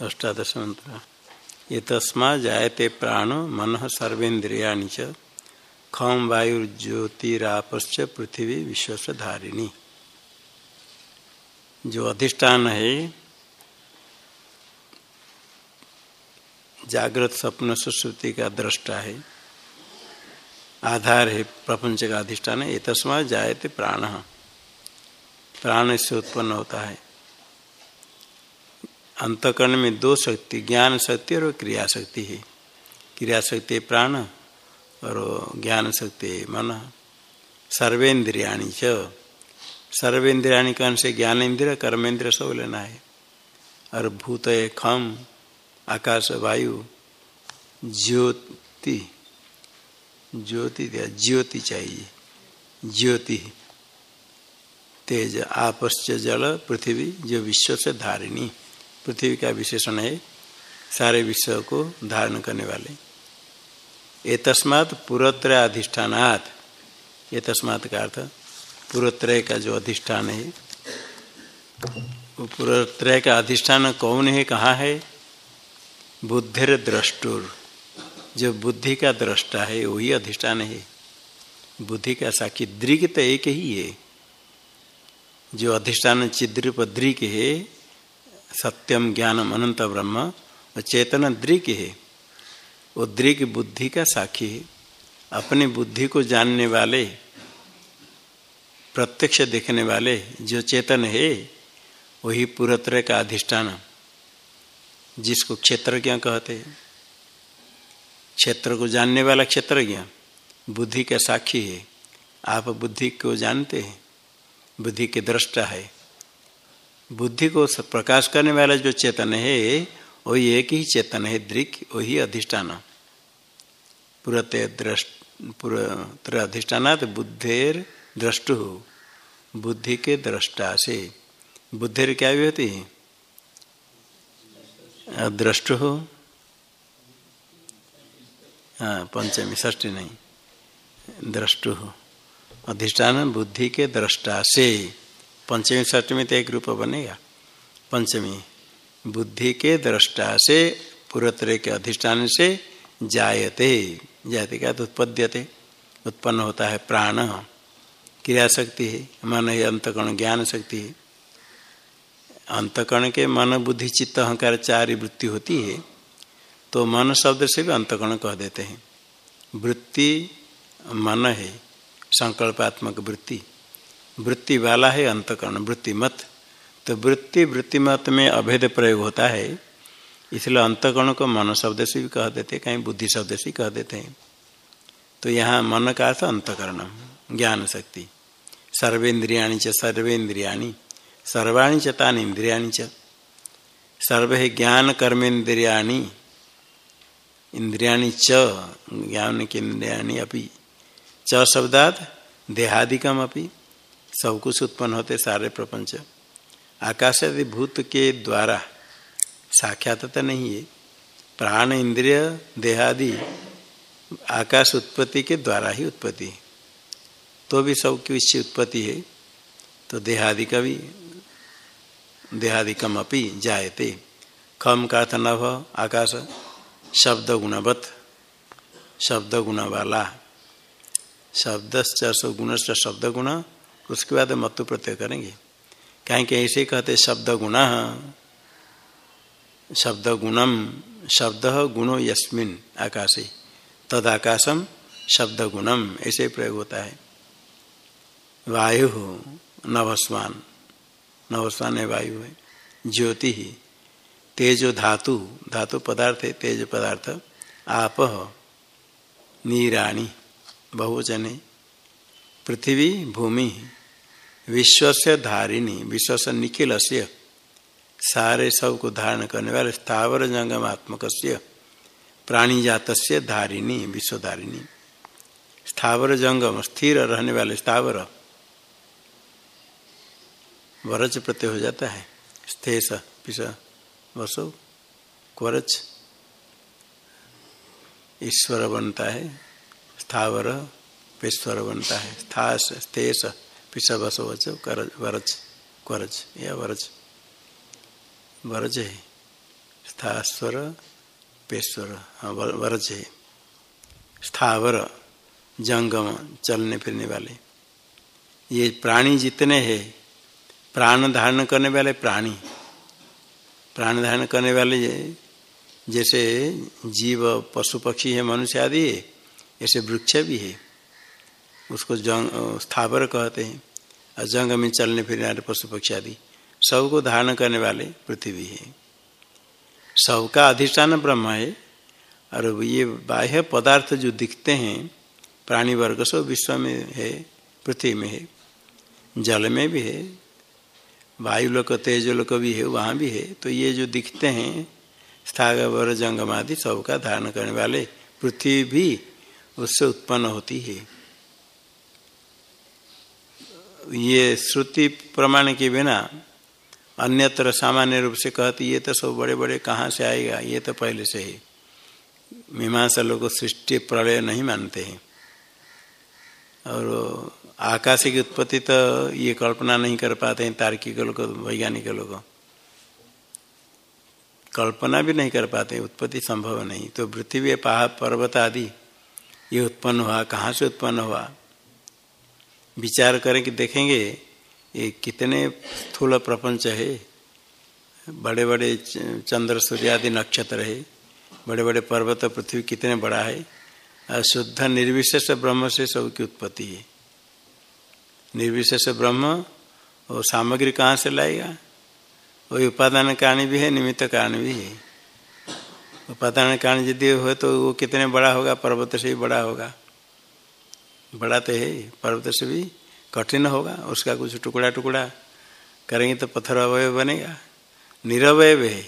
अष्टादश मंत्र। ये तस्मा जायते प्राण मन सर्वेन्द्रिया च खम वायुर्ज्योतिरापश्च पृथ्वी विश्व धारिणी जो अधिष्ठान है, जागृत स्वप्न सुश्रुति का दृष्टा है, आधार है प्रपंच का अधिष्ठान है तस्मा जायते प्राण। प्राण से उत्पन्न होता है। अंतकरण में दो शक्ति, ज्ञान शक्ति और क्रिया शक्ति है। क्रिया शक्ति प्राण और ज्ञान शक्ति मन। सर्वेन्द्रियाणी च। सर्वेन्द्रियाणी कौन से? ज्ञानेन्द्रिय इंद्र कर्मेंद्र सब लेना है। और भूत खम, आकाश, वायु, ज्योति। ज्योति दिया ज्योति चाहिए। ज्योति। तेज आपश्च जल, पृथ्वी, जो विश्व से धारिणी। पृथ्वी का विशेषण है, सारे विश्व को धारण करने वाले। ये तस्मात पुरत्र अधिष्ठानात। ये तस्मात का अर्थ पुरत्रय का जो अधिष्ठान है पुरत्रय का अधिष्ठान कौन है, कहाँ है? बुद्धिर द्रष्टुर। जो बुद्धि का दृष्टा है, वही अधिष्ठान है। बुद्धि का साक्षी दृग तो एक ही है। जो अधिष्ठान चिद्रिप दृग है सत्यम ज्ञानम अनंत ब्रह्म और चेतन दृक है। वो दृक बुद्धि का साक्षी है। अपनी बुद्धि को जानने वाले, प्रत्यक्ष देखने वाले जो चेतन है, वही पुरत्र का अधिष्ठान, जिसको क्षेत्रज्ञ कहते हैं। क्षेत्र को जानने वाला क्षेत्रज्ञ, बुद्धि का साक्षी है। आप बुद्धि को जानते हैं। बुद्धि के दृष्टा है। बुद्धि को प्रकाश करने वाला जो चेतन है वही एक ही चेतन है, दृक, वही अधिष्ठान। पुरत पुरत्र अधिष्ठानात बुद्धेर दृष्टु, बुद्धि के दृष्टा से। बुद्धेर क्या भी होती है दृष्टु। हो हाँ पंचमी ष्टी नहीं। दृष्टु। हो अधिष्ठान बुद्धि के दृष्टा से। पंचमी षष्टमी तो एक रूप बनेगा। पंचमी, बुद्धि के दृष्टा से, पुरत्र के अधिष्ठान से जायते। जायते क्या? तो उत्पद्यते। उत्पन्न होता है प्राण। क्रिया शक्ति है। मन है, अंतकर्ण, ज्ञान शक्ति है। अंतकर्ण के मन, बुद्धि, चित्त, अहंकार चार वृत्ति होती है। तो मन शब्द से भी अंतकर्ण कह देते हैं। वृत्ति, मन है। संकल्पात्मक वृत्ति। वृत्ति वाला है, अंतकरण वृत्ति मत तो वृत्ति वृत्ति मत में अभेद प्रयोग होता है। इसलिए अंतकरण को मन शब्द से भी कह देते कहीं बुद्धि शब्द से कह देते हैं। तो यहाँ मन का अर्थ अंतकरण ज्ञान शक्ति। सर्वेन्द्रिया च सर्वेन्द्रिया सर्वाणी च तान इंद्रियाणी च। सर्व ज्ञान कर्मेन्द्रियाणी, इंद्रियाणी च, ज्ञान के इंद्रियाणी अपनी च शब्दात देहादिकम सब कुछ उत्पन्न होते सारे प्रपंच। आकाश आदि भूत के द्वारा साक्षात तो नहीं है। प्राण, इंद्रिय, देहादि, आकाश उत्पत्ति के द्वारा ही उत्पत्ति तो भी सब की उत्पत्ति है तो देहादि का भी देहादिकम अपनी जायते। खम का अर्थ नभ आकाश शब्द गुणवत, शब्द गुण वाला। शब्द गुण शब्द गुण उसके बाद मतु प्रत्यय करेंगे। कहीं कहीं ऐसे कहते, शब्द गुण, शब्द गुणम, शब्द गुणो यस्मिन, आकाशे। तद आकाशम शब्द गुणम, ऐसे प्रयोग होता है। वायु, नवस्वान। नवस्वान है वायु है। ज्योति ही तेजो धातु। धातु पदार्थ है, तेज पदार्थ। आप, नीराणी, बहुवचन। पृथ्वी, भूमि विश्व से धारिणी विश्व से निखिल से सारे सबको धारण करने वाले स्थावर जंगमात्मक प्राणी जात से धारिणी, विश्वधारिणी। स्थावर जंगम, स्थिर रहने वाले स्थावर। वरज प्रत्यय हो जाता है। स्थेस पिस, वसो क्वरच ईश्वर बनता है। स्थावर, पेश्वर बनता है। स्थास स्थेस पिछा बसो वच वरज, करज, या वरज. वरज है. स्थास्वर पेश्वर हाँ वरज है. स्थावर, जंगम, चलने फिरने वाले. ये प्राणी जितने हैं, प्राण धारण करने वाले प्राणी. प्राण धारण करने वाले जैसे जीव, पशु, पक्षी है, मनुष्य आदि है, ऐसे वृक्ष भी है. उसको जंग स्थावर कहते हैं। और जंग में चलने फिरने वाले पशु पक्षी आदि, सबको धारण करने वाले पृथ्वी है। सबका अधिष्ठान ब्रह्म है। और ये बाह्य पदार्थ जो दिखते हैं, प्राणी वर्ग सब विश्व में है, पृथ्वी में है। जल में भी है, वायु लोक, तेज लोक भी है, वहाँ भी है। तो ये जो दिखते हैं, स्थावर, जंगम आदि, सबका धारण करने वाले पृथ्वी भी उससे उत्पन्न होती है। ये श्रुति प्रमाण के बिना अन्यत्र सामान्य रूप से कहती, ये तो सब बड़े बड़े कहाँ से आएगा? ये तो पहले से ही मीमांसा लोग सृष्टि प्रलय नहीं मानते हैं। और आकाश की उत्पत्ति तो ये कल्पना नहीं कर पाते हैं, तार्किक लोग, वैज्ञानिक लोग। कल्पना भी नहीं कर पाते उत्पत्ति संभव नहीं। तो पृथ्वी पहाड़ पर्वत आदि, ये उत्पन्न हुआ, कहाँ से उत्पन्न हुआ? विचार करें कि देखेंगे, ये कितने स्थूल प्रपंच है। बड़े बड़े चंद्र सूर्य आदि नक्षत्र है। बड़े बड़े पर्वत, पृथ्वी कितने बड़ा है। और शुद्ध, निर्विशेष ब्रह्म से सबकी उत्पत्ति है। निर्विशेष ब्रह्म और सामग्री कहाँ से लाएगा? वही उपादान कारण भी है, निमित्त कारण भी है। उपादान कारण यदि हो तो वो कितने बड़ा होगा? पर्वत से भी बड़ा होगा। बड़ा तो है, पर्वत से भी कठिन होगा, उसका कुछ टुकड़ा टुकड़ा करेंगे तो पत्थर अवयव बनेगा। निरवयव है,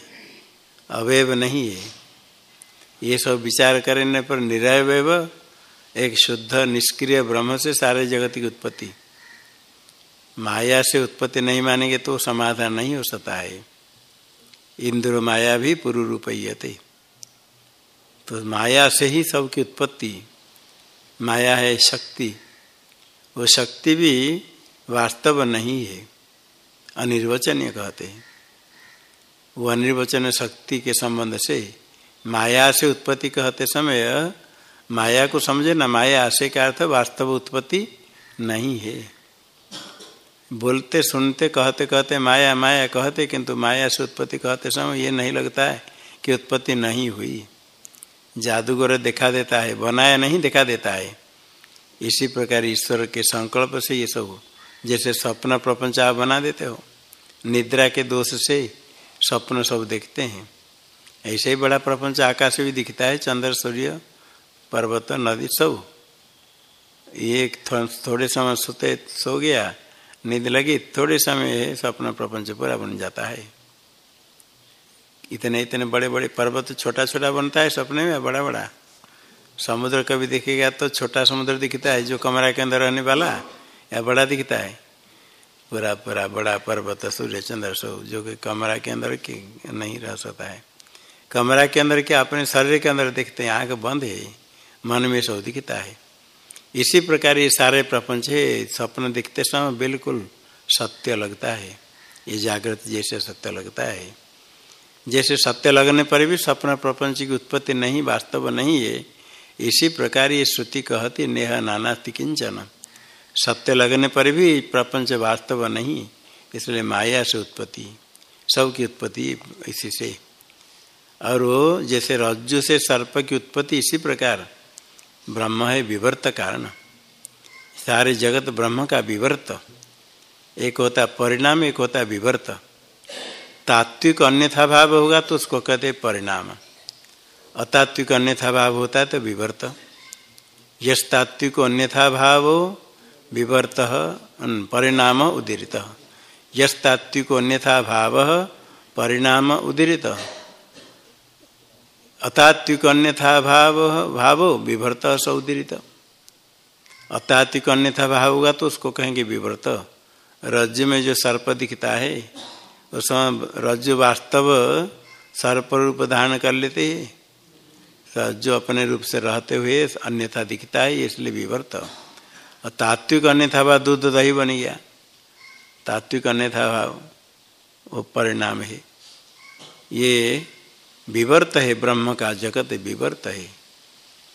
अवयव नहीं है। ये सब विचार करने पर निरवयव, एक शुद्ध, निष्क्रिय ब्रह्म से सारे जगत की उत्पत्ति। माया से उत्पत्ति नहीं मानेंगे तो समाधान नहीं हो सकता है। इंद्र माया भी पूर्व रूप तो माया से ही सबकी उत्पत्ति माया है शक्ति। वो शक्ति भी वास्तव नहीं है, अनिर्वचनीय कहते हैं। वो अनिर्वचन शक्ति के संबंध से माया से उत्पत्ति कहते समय, माया को समझे ना माया से क्या अर्थ वास्तव उत्पत्ति नहीं है। बोलते, सुनते, कहते कहते, माया माया कहते, किंतु माया से उत्पत्ति कहते समय ये नहीं लगता है कि उत्पत्ति नहीं हुई। जादूगर दिखा देता है, बनाया नहीं दिखा देता है। इसी प्रकार ईश्वर के संकल्प से ये सब जैसे स्वप्न प्रपंच आप बना देते हो, निद्रा के दोष से स्वप्न सब देखते हैं। ऐसे ही बड़ा प्रपंच आकाश भी दिखता है, चंद्र, सूर्य, पर्वत, नदी, सब। ये थोड़े समय सोते सो गया, नींद लगी, थोड़े समय स्वप्न प्रपंच पूरा बन जाता है। इतने इतने बड़े बड़े पर्वत छोटा छोटा बनता है सपने में बड़ा बड़ा समुद्र कभी देखेगा तो छोटा समुद्र दिखता है, जो कमरा के अंदर रहने वाला या बड़ा दिखता है। पूरा पूरा बड़ा पर्वत, सूर्य, चंद्र सब जो कि कमरा के अंदर की नहीं रह सकता है। कमरा के अंदर के अपने शरीर के अंदर देखते हैं, आँख बंद है, मन में सब दिखता है। इसी प्रकार ये सारे प्रपंच है स्वप्न दिखते समय बिल्कुल सत्य लगता है। ये जागृत जैसे सत्य लगता है। जैसे सत्य लगने पर भी स्वप्न प्रपंच की उत्पत्ति नहीं, वास्तव नहीं है, इसी प्रकार ये श्रुति कहती, नेह नानास्ति किंचन। सत्य लगने पर भी प्रपंच वास्तव नहीं, इसलिए माया से उत्पत्ति, सबकी उत्पत्ति इसी से। और वो जैसे रज्जु से सर्प की उत्पत्ति इसी प्रकार, ब्रह्म है विवर्त कारण। सारे जगत ब्रह्म का विवर्त, एक होता परिणाम, एक होता विवर्त। तात्विक अन्यथा भाव होगा तो उसको कहते परिणाम। अतात्विक अन्यथा भाव होता है तो विवर्त। यश तात्विक अन्यथा भाव विवर्त परिणाम उदीरित। यश तात्विक अन्यथा भाव, परिणाम उदीरित। अतात्विक अन्यथा भाव भाव विवर्त सौदीरित अतात्विक अन्यथा भाव होगा तो उसको कहेंगे विवर्त। रज्जु में जो सर्प दिखता है उस रज्जु वास्तव सर्प रूप धारण कर लेते हैं। रज्जु अपने रूप से रहते हुए अन्यथा दिखता है, इसलिए विवर्त। और तात्विक अन्यथा भाव दूध दही बन गया। तात्विक अन्यथा भाव वो परिणाम है। ये विवर्त है, ब्रह्म का जगत विवर्त है।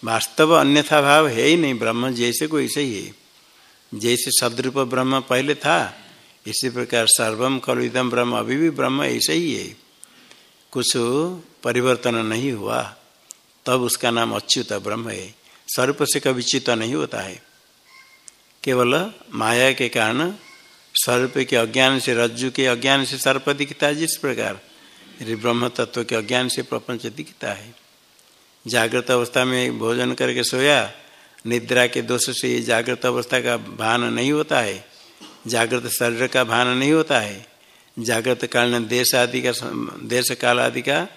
वास्तव अन्यथा भाव है ही नहीं, ब्रह्म जैसे को ऐसे ही है। जैसे सदरूप ब्रह्म पहले था इसी प्रकार सर्वम कलुदम ब्रह्म, अभी भी ब्रह्म ऐसे ही है। कुछ परिवर्तन नहीं हुआ, तब उसका नाम अच्युत ब्रह्म है। सर्प से कभी च्युत नहीं होता है। केवल माया के कारण सर्प के अज्ञान से, रज्जु के अज्ञान से सर्प दिखता है, जिस प्रकार ब्रह्म तत्व के अज्ञान से प्रपंच दिखता है। जागृत अवस्था में भोजन करके सोया, निद्रा के दोष से जागृत अवस्था का भान नहीं होता है। जागृत शरीर का भान नहीं होता है। जागृत काल देश आदि का, देश काल आदि का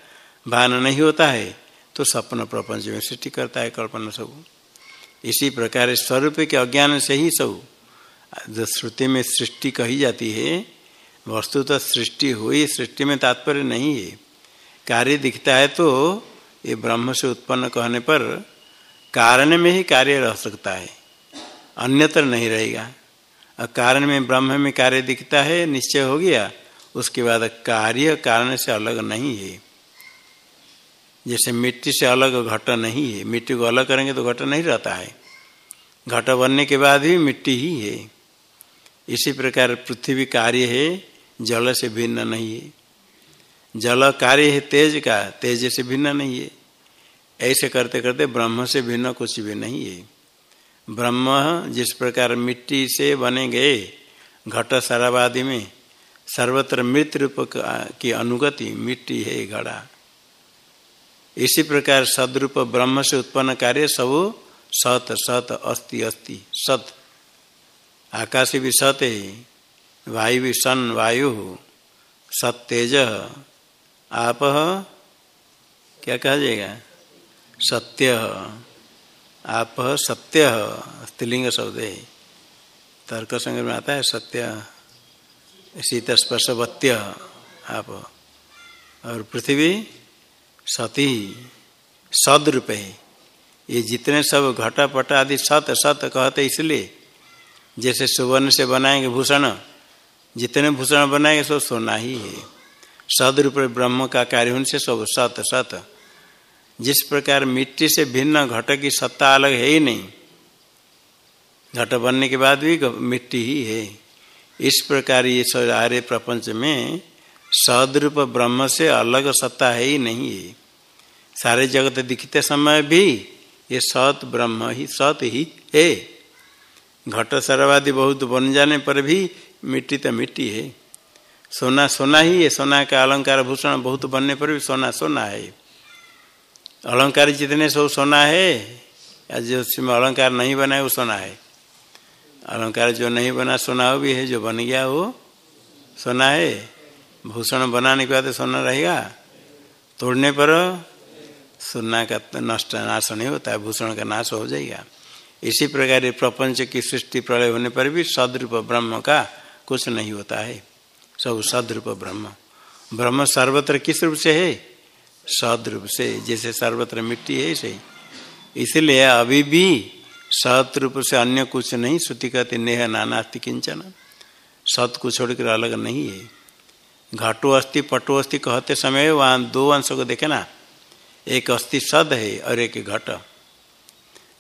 भान नहीं होता है तो सपन प्रपंच में सृष्टि करता है कल्पना सब। इसी प्रकार स्वरूप के अज्ञान से ही सब, जो श्रुति में सृष्टि कही जाती है वस्तु तो सृष्टि हुई, सृष्टि में तात्पर्य नहीं है। कार्य दिखता है तो ये ब्रह्म से उत्पन्न कहने पर कारण में ही कार्य रह सकता है, अन्यत्र नहीं रहेगा। कारण में ब्रह्म में कार्य दिखता है, निश्चय हो गया। उसके बाद कार्य कारण से अलग नहीं है। जैसे मिट्टी से अलग घट नहीं है। मिट्टी को अलग करेंगे तो घट नहीं रहता है। घट बनने के बाद भी मिट्टी ही है। इसी प्रकार पृथ्वी कार्य है, जल से भिन्न नहीं है। जल कार्य है तेज का, तेज से भिन्न नहीं है। ऐसे करते करते ब्रह्म से भिन्न कुछ भी नहीं है। ब्रह्म जिस प्रकार मिट्टी से बने गए घट शराबादि में सर्वत्र मृत रूप की अनुगति मिट्टी है घड़ा इसी प्रकार सदरूप ब्रह्म से उत्पन्न कार्य सब सत सत अस्ति अस्ति सत। आकाश भी सत है, वायु भी सन, वायु। सत तेज, आप, क्या कहा जाएगा? सत्य। आप सत्य स्त्रीलिंग शब्द है। तर्क संग्रह में आता है सत्य शीत स्पर्शवत्य आप। और पृथ्वी सती, सदरूप है। ये जितने सब घटा पटा आदि सत सत कहते इसलिए, जैसे सुवर्ण से बनाएँगे भूषण, जितने भूषण बनाएँगे सब सोना ही है। सदरूप ब्रह्म का कार्य उनसे सब सत सत। जिस प्रकार मिट्टी से भिन्न घट की सत्ता अलग है ही नहीं, घट बनने के बाद भी मिट्टी ही है। इस प्रकार ये सारे प्रपंच में सदरूप ब्रह्म से अलग सत्ता है ही नहीं है। सारे जगत दिखते समय भी ये सत ब्रह्म ही सत ही है। घट सरवादि बहुत बन जाने पर भी मिट्टी तो मिट्टी है। सोना सोना ही है, सोना का अलंकार भूषण बहुत बनने पर भी सोना सोना है। अलंकार जितने सब सोना है, या जो उसमें अलंकार नहीं बना है, वो सोना है। अलंकार जो नहीं बना, सोना भी है, जो बन गया वो सोना है। भूषण बनाने के बाद सोना रहेगा। तोड़ने पर सोना का नष्ट नाश नहीं होता है भूषण का नाश हो जाएगा। इसी प्रकार प्रपंच की सृष्टि प्रलय होने पर भी सदरूप ब्रह्म का कुछ नहीं होता है। सब सदरूप ब्रह्म। ब्रह्म सर्वत्र किस रूप से है? सदरूप से, जैसे सर्वत्र मिट्टी है ऐसे इसलिए अभी भी सत रूप से अन्य कुछ नहीं श्रुति कहते नेह नानास्ति किंचन। सत को छोड़कर अलग नहीं है। घाटो अस्थि पटो अस्थि कहते समय वहाँ दो अंशों को देखे ना? एक अस्थि सद है और एक घट।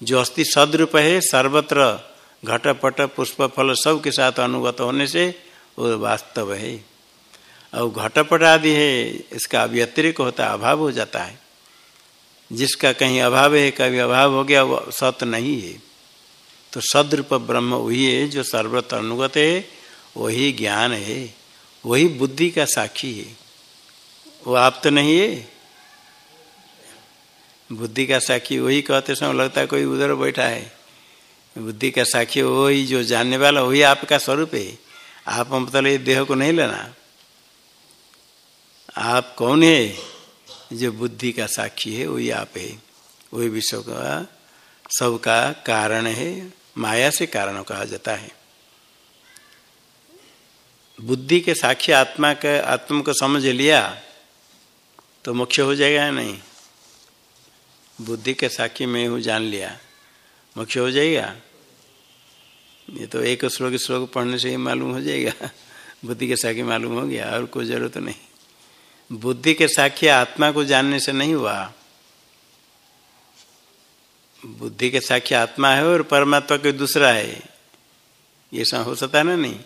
जो अस्थि सदरूप है, सर्वत्र घट, पट, पुष्प, फल सब के साथ अनुगत होने से वो वास्तव है। और घटपट आदि है, इसका व्यतिरिक होता है, अभाव हो जाता है। जिसका कहीं अभाव है, कभी अभाव हो गया, वो सत नहीं है। तो सदरूप ब्रह्म वही है, जो सर्वत्र अनुगत है, वही ज्ञान है, वही बुद्धि का साक्षी है। वो आप तो नहीं है? बुद्धि का साक्षी वही कहते समय लगता है, कोई उधर बैठा है। बुद्धि का साक्षी वही जो जानने वाला, वही आपका स्वरूप है। आप मतलब देह को नहीं लेना। आप कौन है? जो बुद्धि का साक्षी है, वही आप है। वही विश्व का, सबका कारण है, माया से कारण कहा जाता है। बुद्धि के साक्षी आत्मा के, आत्मा को समझ लिया तो मुख्य हो जाएगा या नहीं? बुद्धि के साक्षी में हूँ, जान लिया मुख्य हो जाएगा? ये तो एक श्लोक श्लोक पढ़ने से ही मालूम हो जाएगा। बुद्धि के साक्षी मालूम हो गया, और कोई ज़रूरत तो नहीं। बुद्धि के साक्षी आत्मा को जानने से नहीं हुआ। बुद्धि के साक्षी आत्मा है और परमात्मा कोई दूसरा है। ये सब हो सकता है ना नहीं?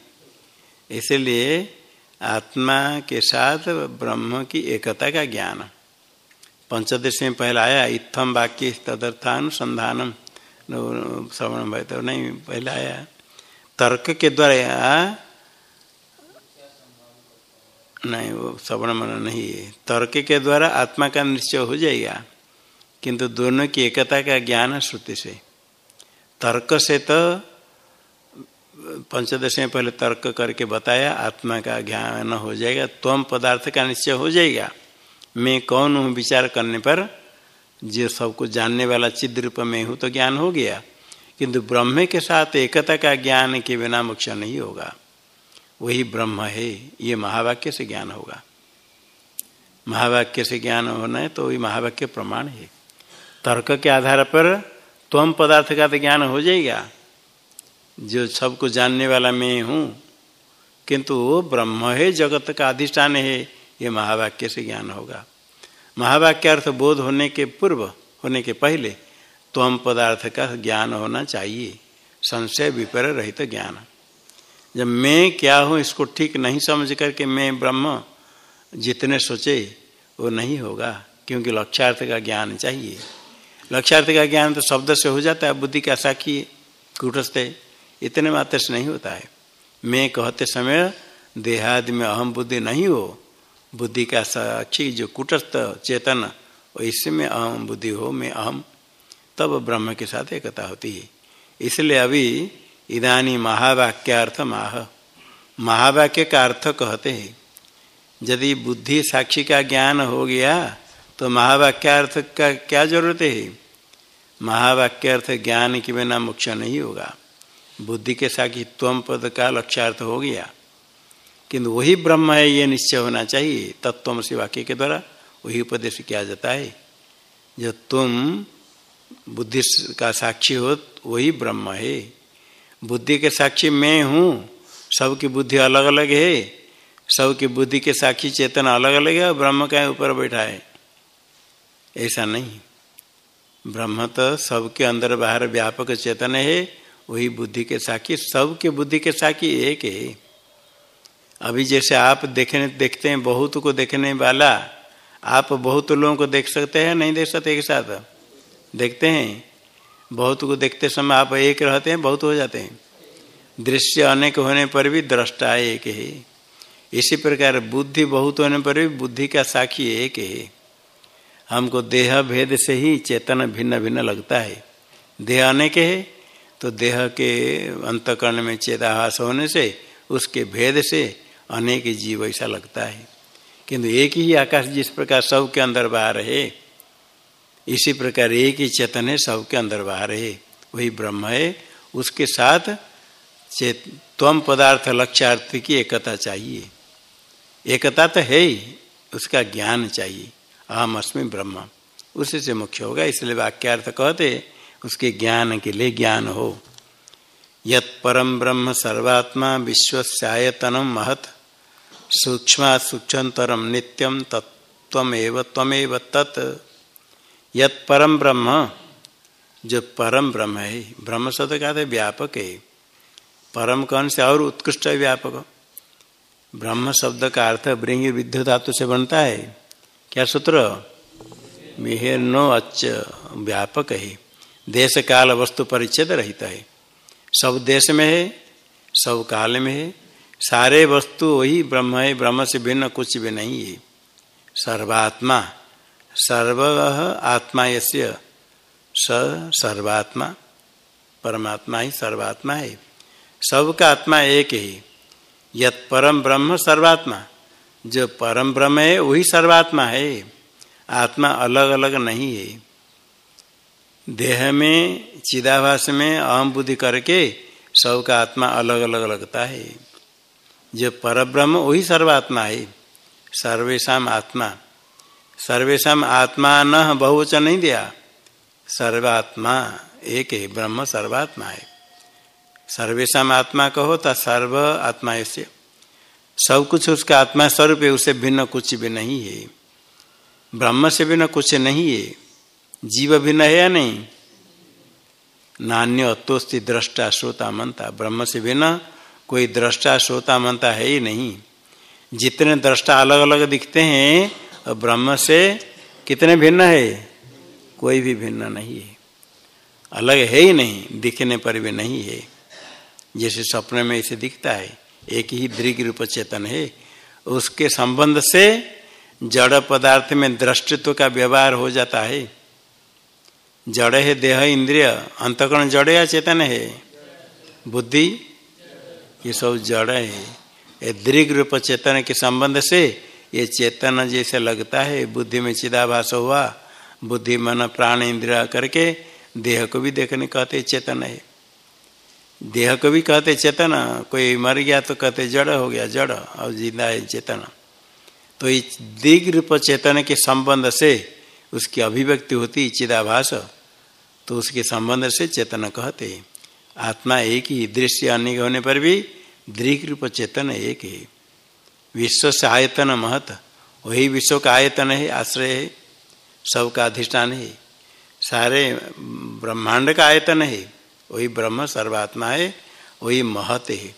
इसलिए आत्मा के साथ ब्रह्म की एकता का ज्ञान। पंचदश में पहले आया इत्थम वाक्य तदर्थानुसंधानम श्रवण भाई तो नहीं, पहले आया। तर्क के द्वारा नहीं, वो श्रवण मन नहीं है। तर्क के द्वारा आत्मा का निश्चय हो जाएगा, किंतु दोनों की एकता का ज्ञान श्रुति से। तर्क से तो पंचदश में पहले तर्क करके बताया, आत्मा का ज्ञान हो जाएगा त्वम पदार्थ का निश्चय हो जाएगा। मैं कौन हूँ विचार करने पर? जो सबको जानने वाला चिद रूप में हूँ तो ज्ञान हो गया। किंतु ब्रह्म के साथ एकता का ज्ञान के बिना मोक्ष नहीं होगा। वही ब्रह्म है, ये महावाक्य से ज्ञान होगा। महावाक्य से ज्ञान होना है तो वही महावाक्य प्रमाण है। तर्क के आधार पर त्वम पदार्थ का तो ज्ञान हो जाएगा। जो सबको जानने वाला मैं हूँ, किंतु वो ब्रह्म है, जगत का अधिष्ठान है, ये महावाक्य से ज्ञान होगा। महावाक्य अर्थ बोध होने के पूर्व, होने के पहले त्वम पदार्थ का ज्ञान होना चाहिए। संशय विपर रहित तो ज्ञान। जब मैं क्या हूँ, इसको ठीक नहीं समझ करके मैं ब्रह्म जितने सोचे, वो नहीं होगा, क्योंकि लक्ष्यार्थ का ज्ञान चाहिए। लक्ष्यार्थ का ज्ञान तो शब्द से हो जाता है, बुद्धि का साखी कुटस्थ इतने मात्र से नहीं होता है। मैं कहते समय, देहादि में अहम बुद्धि नहीं हो, बुद्धि का साक्षी जो कुटस्थ, चेतन, इसमें अहम बुद्धि हो, मैं अहम, तब ब्रह्म के साथ एकता होती है। इसलिए अभी इधानी महावाक्यार्थ माह महावाक्य का अर्थ कहते हैं, यदि बुद्धि साक्षी का ज्ञान हो गया तो महावाक्यार्थ का क्या ज़रूरत है? महावाक्यार्थ ज्ञान के बिना मोक्ष नहीं होगा। बुद्धि के साक्षी त्वम पद का लक्ष्यार्थ हो गया। किंतु वही ब्रह्म है, ये निश्चय होना चाहिए, तत्व से वाक्य के द्वारा वही उपदेश किया जाता है। जो तुम बुद्धि का साक्षी हो, वही ब्रह्म है। बुद्धि के साक्षी मैं हूँ। सबकी बुद्धि अलग अलग है। सबकी बुद्धि के साक्षी चेतन अलग अलग है और ब्रह्म का ऊपर बैठा है। ऐसा नहीं। ब्रह्म तो सबके अंदर बाहर व्यापक चेतन है। वही बुद्धि के साक्षी, सबके बुद्धि के साक्षी एक है। अभी जैसे आप देखने, देखते हैं, बहुत को देखने वाला, आप बहुत लोगों को देख सकते हैं, नहीं देख सकते एक साथ? देखते हैं। बहुत को देखते समय आप एक रहते हैं, बहुत हो जाते हैं। दृश्य अनेक होने पर भी दृष्टा एक है। इसी प्रकार बुद्धि बहुत होने पर भी बुद्धि का साक्षी एक है। हमको देह भेद से ही चेतन भिन्न भिन्न लगता है। देह अनेक है तो देह के अंतकरण में चेताहास होने से, उसके भेद से अनेक जीव ऐसा लगता है। किंतु एक ही आकाश जिस प्रकार सब के अंदर बाहर है इसी प्रकार एक ही चेतन है, सबके अंदर बाहर है। वही ब्रह्म है। उसके साथ चेत त्वम पदार्थ लक्ष्यार्थ की एकता चाहिए। एकता तो है ही, उसका ज्ञान चाहिए। अहम अस्मि ब्रह्म। उसी से मुख्य होगा, इसलिए वाक्यार्थ कहते, उसके ज्ञान के लिए ज्ञान हो। यत परम ब्रह्म सर्वात्मा विश्वस्यायतनम महत, सूक्ष्म सूक्ष्मतरम नित्यम तत्वमेव तमेव तत्। यत परम ब्रह्म, जो परम ब्रह्म है, ब्रह्म शब्द का है व्यापक है। परम कौन से? और उत्कृष्ट है व्यापक। ब्रह्म शब्द का अर्थ ब्रिंग विद्युत धातु से बनता है। क्या सूत्र? मिहिर नो अच्छ व्यापक है। देश काल वस्तु परिच्छेद रहता है। सब देश में है, सब काल में है। सारे वस्तु वही ब्रह्म है, ब्रह्म से भिन्न कुछ भी नहीं है। सर्वात्मा सर्व आत्मा यस्य स सर्वात्मा, परमात्मा ही सर्वात्मा है। सबका आत्मा एक ही। यत परम ब्रह्म सर्वात्मा, जो परम ब्रह्म है, वही सर्वात्मा है। आत्मा अलग अलग नहीं है। देह में, चिदाभास में अहम बुद्धि करके सबका आत्मा अलग अलग लगता है। जो पर ब्रह्म वही सर्वात्मा है। सर्वेशा आत्मा। सर्वेशा आत्मा न बहुवचन नहीं दिया। सर्वात्मा, एक है, ब्रह्म सर्वात्मा है। सर्वेशा आत्मा कहो तो सर्व आत्मा ऐसे। सब कुछ उसका आत्मा स्वरूप है उससे भिन्न कुछ भी नहीं है। ब्रह्म से भिन्न कुछ नहीं है। जीव भिन्न है या नहीं? नान्य अतोस्ति दृष्टा श्रोता मनता ब्रह्म से भिन्न कोई दृष्टा श्रोता मनता है ही नहीं। जितने दृष्टा अलग अलग दिखते हैं और ब्रह्म से कितने भिन्न है? कोई भी भिन्न नहीं है। अलग है ही नहीं, दिखने पर भी नहीं है। जैसे सपने में इसे दिखता है, एक ही दृग रूप चेतन है। उसके संबंध से जड़ पदार्थ में दृष्टित्व का व्यवहार हो जाता है। जड़ है देह, इंद्रिय, अंतकरण जड़ या चेतन है? बुद्धि, ये सब जड़ है। दृग रूप चेतन के संबंध से ये चेतन जैसे लगता है, बुद्धि में चिदाभास हुआ, बुद्धि, मन, प्राण, इंद्रिय करके देह को भी देखने कहते चेतन है। देह को भी कहते चेतन, कोई मर गया तो कहते जड़ हो गया, जड़, और ज़िंदा है चेतन। तो इस दिग रूप चेतन के संबंध से उसकी अभिव्यक्ति होती चिदाभास तो उसके संबंध से चेतन कहते आत्मा एक ही, दृश्य अन्य होने पर भी दृग रूप चेतन एक है। विश्व से आयतन महत। वही विश्व का आयतन है, आश्रय है सबका अधिष्ठान है। सारे ब्रह्मांड का आयतन है। वही ब्रह्म सर्वात्मा है, वही महत है।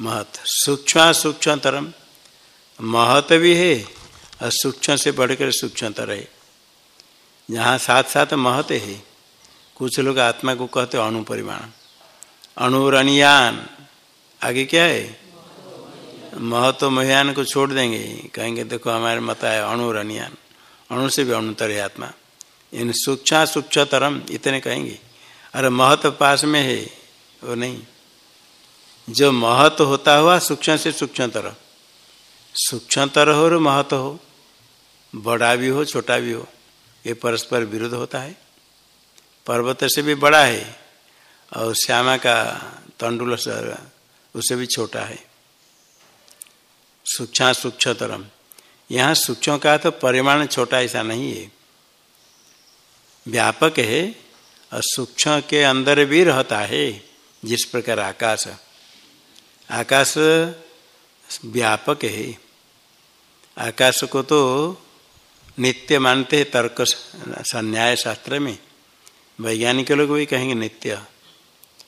महत, सूक्ष्म सूक्ष्मतरम। महत भी है और सूक्ष्म से बढ़कर सूक्ष्मतर है। जहाँ साथ साथ महत है, कुछ लोग आत्मा को कहते अणुपरिमाण। अणुरणियान। आगे क्या है? महत्व महियान को छोड़ देंगे। कहेंगे, देखो, हमारे मत है अणुरणियान अणु से भी अणुतर है आत्मा। इन सूक्ष्म सूक्ष्मतरम इतने कहेंगे। अरे महत्व पास में है, वो नहीं। जो महत्व होता हुआ सूक्ष्म से सूक्ष्मतर सूक्ष्मतर हो और महत्व हो। बड़ा भी हो, छोटा भी हो, ये परस्पर विरुद्ध होता है। पर्वत से भी बड़ा है, और श्यामा का तंडुल उससे भी छोटा है। सूक्ष्म सूक्ष्मतरम। यहाँ सूक्ष्म का तो परिमाण छोटा ऐसा नहीं है। व्यापक है और सूक्ष्म के अंदर भी रहता है, जिस प्रकार आकाश। आकाश व्यापक है। आकाश को तो नित्य मानते हैं तर्क संन्याय शास्त्र में। वैज्ञानिक लोग भी कहेंगे नित्य।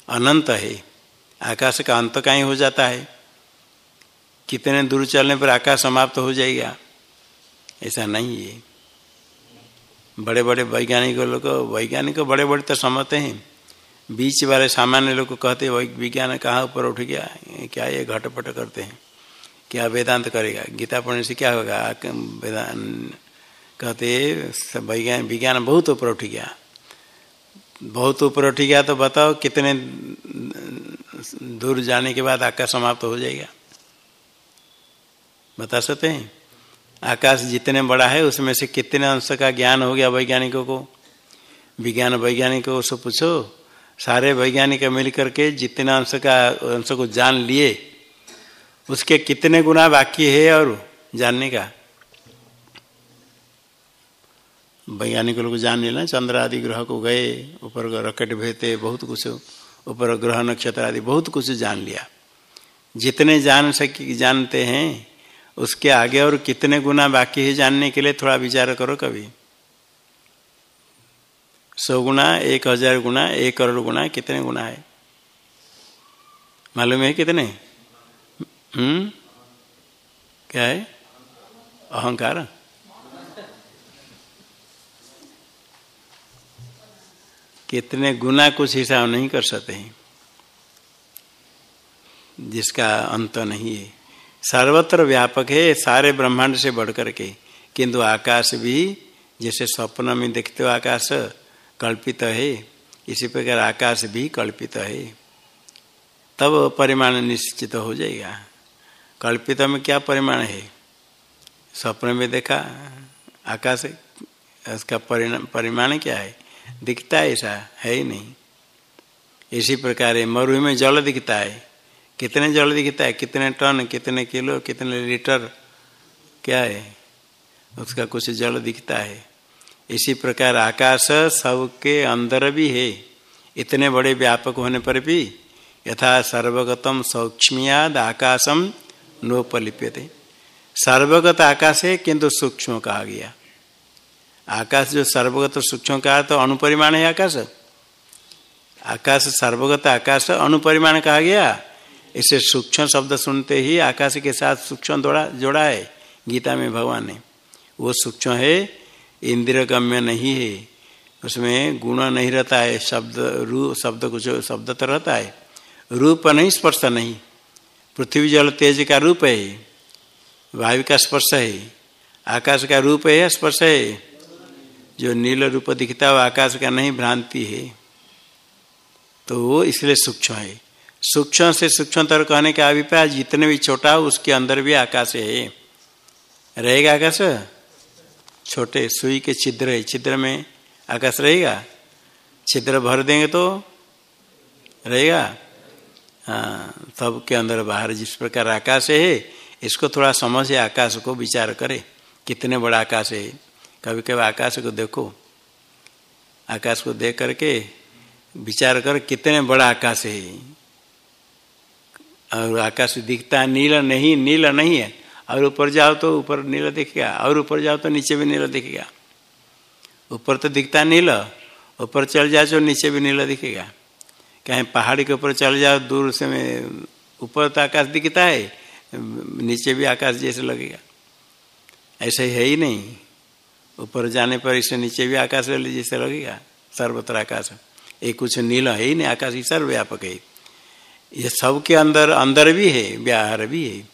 अनंत है। आकाश का अंत कहीं हो जाता है। कितने दूर चलने पर आकाश समाप्त हो जाएगा? ऐसा नहीं है। बड़े बड़े वैज्ञानिक लोग, वैज्ञानिक बड़े बड़े तो समझते हैं। बीच वाले सामान्य लोग कहते विज्ञान कहाँ ऊपर उठ गया? क्या ये घटपट करते हैं? क्या वेदांत करेगा? गीता पढ़ने से क्या होगा? वेदांत कहते वैज्ञान विज्ञान बहुत ऊपर उठ गया। बहुत ऊपर उठ गया तो बताओ कितने दूर जाने के बाद आकाश समाप्त हो जाएगा? बता सकते हैं? आकाश जितने बड़ा है, उसमें से कितने अंश का ज्ञान हो गया वैज्ञानिकों को? विज्ञान वैज्ञानिकों से पूछो। सारे वैज्ञानिक मिल करके जितने अंश का, अंश को जान लिए। उसके कितने गुना बाकी है और जानने का? वैज्ञानिक लोग जान लेना चंद्र आदि ग्रह को गए, ऊपर रॉकेट भेजते बहुत कुछ, ऊपर ग्रह नक्षत्र आदि, बहुत कुछ जान लिया। जितने जान सके, जानते हैं उसके आगे और कितने गुना बाकी है जानने के लिए थोड़ा विचार करो कभी। सौ गुना, एक हज़ार गुना, एक करोड़ गुना कितने गुना है? मालूम है कितने? हम्म? क्या है? अहंकार। कितने गुना कुछ हिसाब नहीं कर सकते हैं। जिसका अंत नहीं है। सर्वत्र व्यापक है, सारे ब्रह्मांड से बढ़कर के। किंतु आकाश भी, जैसे स्वप्न में देखते हो आकाश, कल्पित है। इसी प्रकार आकाश भी कल्पित है। तब परिमाण निश्चित हो जाएगा। कल्पित में क्या परिमाण है? स्वप्न में देखा, आकाश उसका परिमाण क्या है? दिखता है ऐसा, है ही नहीं। इसी प्रकार मरु में जल दिखता है। कितने जल दिखता है? कितने टन, कितने किलो, कितने लीटर? क्या है? उसका कुछ जल दिखता है। इसी प्रकार आकाश सबके अंदर भी है। इतने बड़े व्यापक होने पर भी यथा सर्वगतम सौक्ष्मियाद आकाशम नोपलिप्यते। सर्वगत आकाश है, किंतु सूक्ष्म कहा गया। आकाश जो सर्वगत सूक्ष्म कहा तो अनुपरिमाण है आकाश? आकाश सर्वगत, आकाश अनुपरिमाण कहा गया। इसे सूक्ष्म शब्द सुनते ही आकाश के साथ सूक्ष्म जोड़ा जोड़ा है, गीता में भगवान ने। वो सूक्ष्म है इंद्र गम्य नहीं है। उसमें गुण नहीं रहता है, शब्द, रू, शब्द कुछ, शब्द तो रहता है। रूप नहीं, स्पर्श नहीं। पृथ्वी जल तेज का रूप है, वायु का स्पर्श है, आकाश का रूप है स्पर्श है। जो नील रूप दिखता है आकाश का नहीं, भ्रांति है। तो वो इसलिए सूक्ष्म है। सूक्ष्म से सूक्ष्मतर कहने का अभिप्राय जितने भी छोटा हो, उसके अंदर भी आकाश है। रहेगा आकाश? छोटे सुई के छिद्र है। छिद्र में आकाश रहेगा? छिद्र भर देंगे तो रहेगा? हाँ तब के अंदर बाहर जिस प्रकार आकाश है, इसको थोड़ा समझ, आकाश को विचार करे। कितने बड़ा आकाश है। कभी कभी आकाश को देखो। आकाश को देख करके विचार कर कितने बड़ा आकाश है। और आकाश दिखता है, नीला नहीं नीला नहीं है। और ऊपर जाओ तो ऊपर नीला दिखेगा, और ऊपर जाओ तो नीचे भी नीला दिखेगा। ऊपर तो दिखता है नीला, ऊपर चल जाओ तो नीचे भी नीला दिखेगा। कहीं पहाड़ी के ऊपर चल जाओ, दूर से में ऊपर तो आकाश दिखता है, नीचे भी आकाश जैसे लगेगा। ऐसा ही है ही नहीं। ऊपर जाने पर इसे नीचे भी आकाश जैसे लगेगा, सर्वत्र आकाश। ये कुछ नीला है ही नहीं, आकाश ही सर्वव्यापक है। ये सब के अंदर अंदर भी है, व्याहार भी है।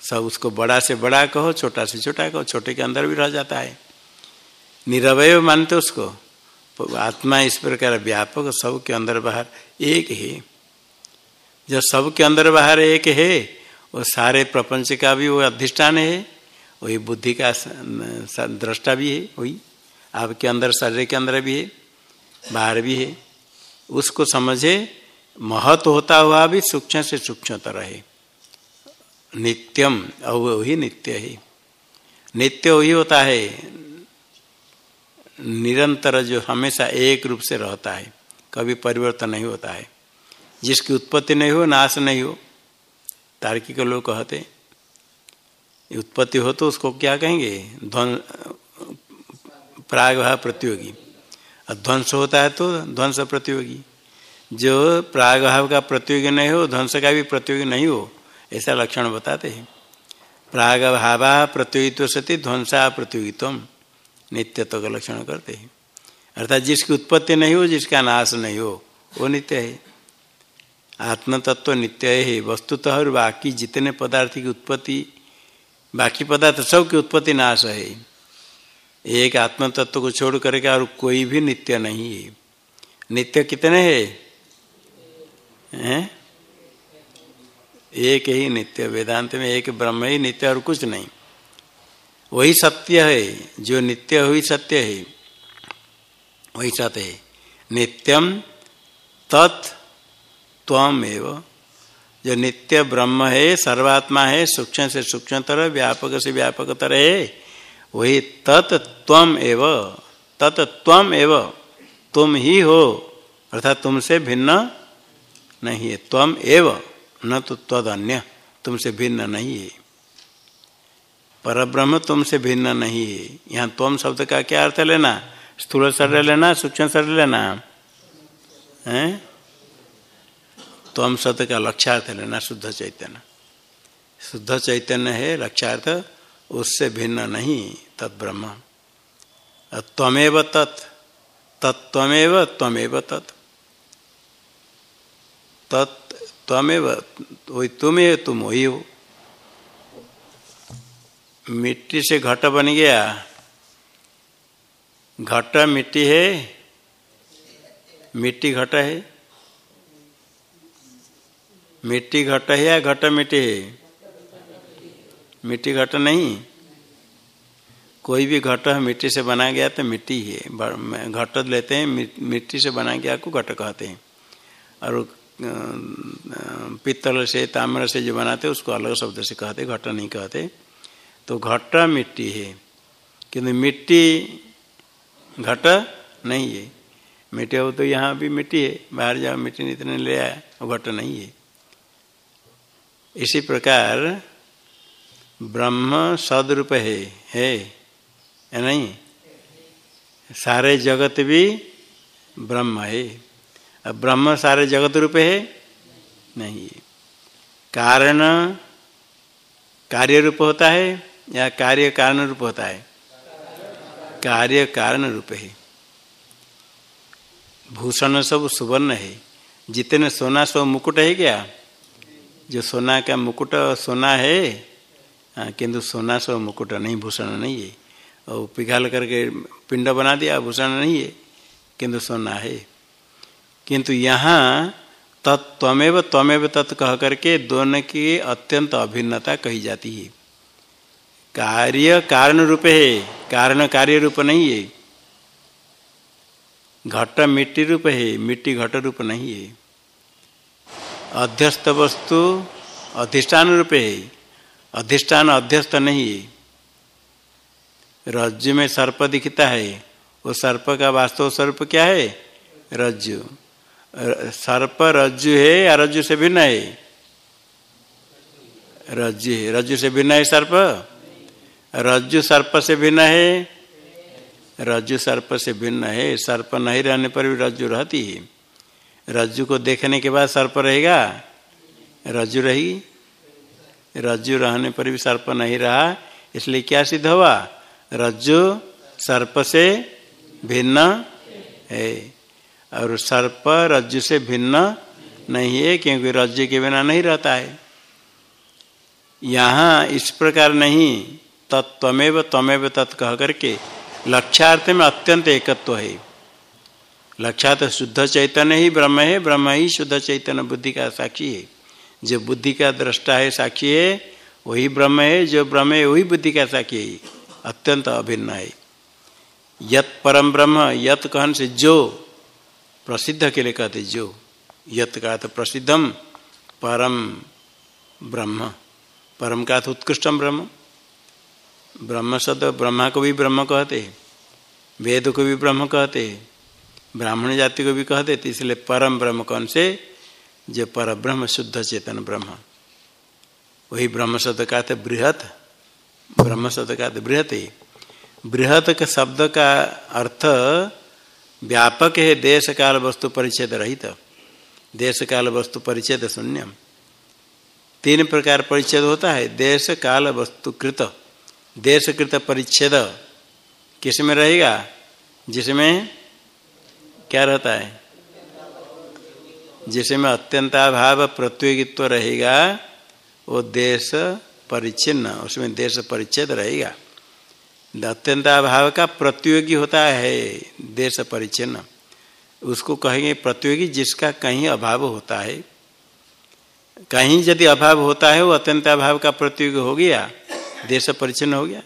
सब उसको बड़ा से बड़ा कहो, छोटा से छोटा कहो, छोटे के अंदर भी रह जाता है। निरवय मानते उसको। आत्मा इस प्रकार व्यापक सब के अंदर बाहर एक है। जो सब के अंदर बाहर एक है, वो सारे प्रपंच का भी वो अधिष्ठान है, वही बुद्धि का दृष्टा भी है, वही आपके अंदर, शरीर के अंदर भी है, बाहर भी है। उसको समझे महत्व होता हुआ भी सूक्ष्म से सूक्ष्मतर है नित्यम, और वही नित्य है। नित्य वही होता है। निरंतर जो हमेशा एक रूप से रहता है, कभी परिवर्तन नहीं होता है। जिसकी उत्पत्ति नहीं हो, नाश नहीं हो, तार्किक लोग कहते उत्पत्ति हो तो उसको क्या कहेंगे? ध्वन प्रागभाव प्रतियोगी। और ध्वंस होता है तो ध्वंस प्रतियोगी। जो प्रागभाव का प्रतियोगी नहीं हो, ध्वंस का भी प्रतियोगी नहीं हो, ऐसा लक्षण बताते हैं। प्रागभावा प्रतियोगित्व सती, ध्वंसा प्रतियोगित्व नित्यत्व का लक्षण करते हैं। अर्थात जिसकी उत्पत्ति नहीं हो, जिसका नाश नहीं हो, वो नित्य है। आत्म तत्व नित्य है, वस्तुतः और बाकी जितने पदार्थ की उत्पत्ति, बाकी पदार्थ सब की उत्पत्ति नाश है। एक आत्म तत्व को छोड़ करके और कोई भी नित्य नहीं है। नित्य कितने है? हैं? एक ही नित्य, वेदांत में एक ब्रह्म ही नित्य और कुछ नहीं। वही सत्य है, जो नित्य हुई सत्य है। वही सत्य है। नित्यम तत् त्वम एव। जो नित्य ब्रह्म है, सर्वात्मा है, सूक्ष्म से सूक्ष्मतर, व्यापक से व्यापकतर है, वही तत्व एव। तत्व एव। तुम ही हो, अर्थात तुमसे भिन्न नहीं है। त्वम एव, न तो तद अन्य तुमसे भिन्न नहीं है। पर ब्रह्म तुमसे भिन्न नहीं है। यहाँ त्वम शब्द का क्या अर्थ लेना? स्थूल शरीर लेना, सूक्ष्म शरीर लेना? है? त्वम शब्द का लक्ष्यार्थ लेना, शुद्ध चैतन्य। शुद्ध चैतन्य है लक्ष्यार्थ उससे भिन्न नहीं, तत् ब्रह्म। त्वमेव तत्। तत्वमेव त्वमेव तत्। तत् त्वमेव वही तुम्हें तुम वही हो मिट्टी से घट बन गया। घट मिट्टी है, मिट्टी घट है। मिट्टी घट है या घट मिट्टी है? मिट्टी घट नहीं। कोई भी घट मिट्टी से बना गया तो मिट्टी है घट लेते हैं मिट्टी से बना गया को घट कहते हैं। और पित्तल से, ताम्र से जो बनाते उसको अलग शब्द से कहते घट नहीं कहते। तो घट मिट्टी है। किंतु मिट्टी घट नहीं है। मिट्टी हो तो यहाँ भी मिट्टी है। बाहर जाओ, मिट्टी इतने ले आया वो घट नहीं है। इसी प्रकार ब्रह्म सदरूप है है नहीं? सारे जगत भी ब्रह्म है। अब ब्रह्म सारे जगत रूप है? नहीं कारण कार्य रूप होता है या कार्य कारण रूप होता है? कार्य कारण रूप है। भूषण सब सुवर्ण है। जितने सोना सब मुकुट है क्या? जो सोना का मुकुट सोना है हाँ किंतु सोना सब मुकुट नहीं, भूषण नहीं है। और पिघाल करके पिंड बना दिया, भूषण नहीं है, किंतु सोना है। किंतु यहाँ तत्वमेव त्वमेव तत् कह करके दोनों की अत्यंत अभिन्नता कही जाती है। कार्य कारण रूप है, कारण कार्य रूप नहीं है। घट मिट्टी रूप है, मिट्टी घट रूप नहीं है। अध्यस्त वस्तु अधिष्ठान रूप है, अधिष्ठान अध्यस्त नहीं है। रज्जु में सर्प दिखता है, वो सर्प का वास्तव स्वरूप क्या है? रज्जु। सर्प रज्जु है या रज्जु से भिन्न है? रज्जु है। रज्जु से भिन्न है सर्प? रज्जु सर्प से भिन्न है? रज्जु सर्प से भिन्न है। सर्प नहीं रहने पर भी रज्जु रहती है। रज्जु को देखने के बाद सर्प रहेगा? रज्जु रहेगी रज्जु रहने पर भी सर्प नहीं रहा, इसलिए क्या सिद्ध हुआ? रज्जु सर्प से भिन्न है। और सर्प रज्जु से भिन्न नहीं है, क्योंकि रज्जु के बिना नहीं रहता है। यहाँ इस प्रकार नहीं तत्वमेव तमेव तत् कह करके लक्ष्यार्थ में अत्यंत एकत्व है। लक्ष्यात शुद्ध चैतन्य ही ब्रह्म है, ब्रह्म ही शुद्ध चैतन्य बुद्धि का साक्षी है। जो बुद्धि का दृष्टा है, साक्षी है, वही ब्रह्म है, जो ब्रह्म है, वही बुद्धि का साक्षी है। अत्यंत अभिन्न है। यत परम ब्रह्म, यत कहन से जो प्रसिद्ध के लिए कहते जो यत का तो प्रसिद्धम परम ब्रह्म। परम का तो उत्कृष्टम ब्रह्म। ब्रह्म शब्द ब्रह्मा को भी ब्रह्म कहते वेद को भी ब्रह्म कहते ब्राह्मण जाति को भी कहते थे इसलिए परम ब्रह्म कौन से? जो पर ब्रह्म शुद्ध चेतन ब्रह्म। वही ब्रह्म शब्द का थे बृहत, ब्रह्म शब्द का बृहत है। बृहत का शब्द का अर्थ व्यापक है देश काल वस्तु परिच्छेद रहित। देश काल वस्तु परिच्छेद शून्यम। तीन प्रकार परिच्छेद होता है। देश काल वस्तु कृत देशकृत परिच्छेद किसमें रहेगा? जिसमें क्या रहता है? जिसमें अत्यंताभाव प्रतियोगित्व रहेगा, वो देश परिच्छिन्न, उसमें देश परिच्छेद रहेगा। अत्यंताभाव का प्रतियोगी होता है, देश परिचिन्न। उसको कहेंगे प्रतियोगी जिसका कहीं अभाव होता है। कहीं यदि अभाव होता है, वो अत्यंत अभाव का प्रतियोगी हो गया, देश परिचन्न हो गया।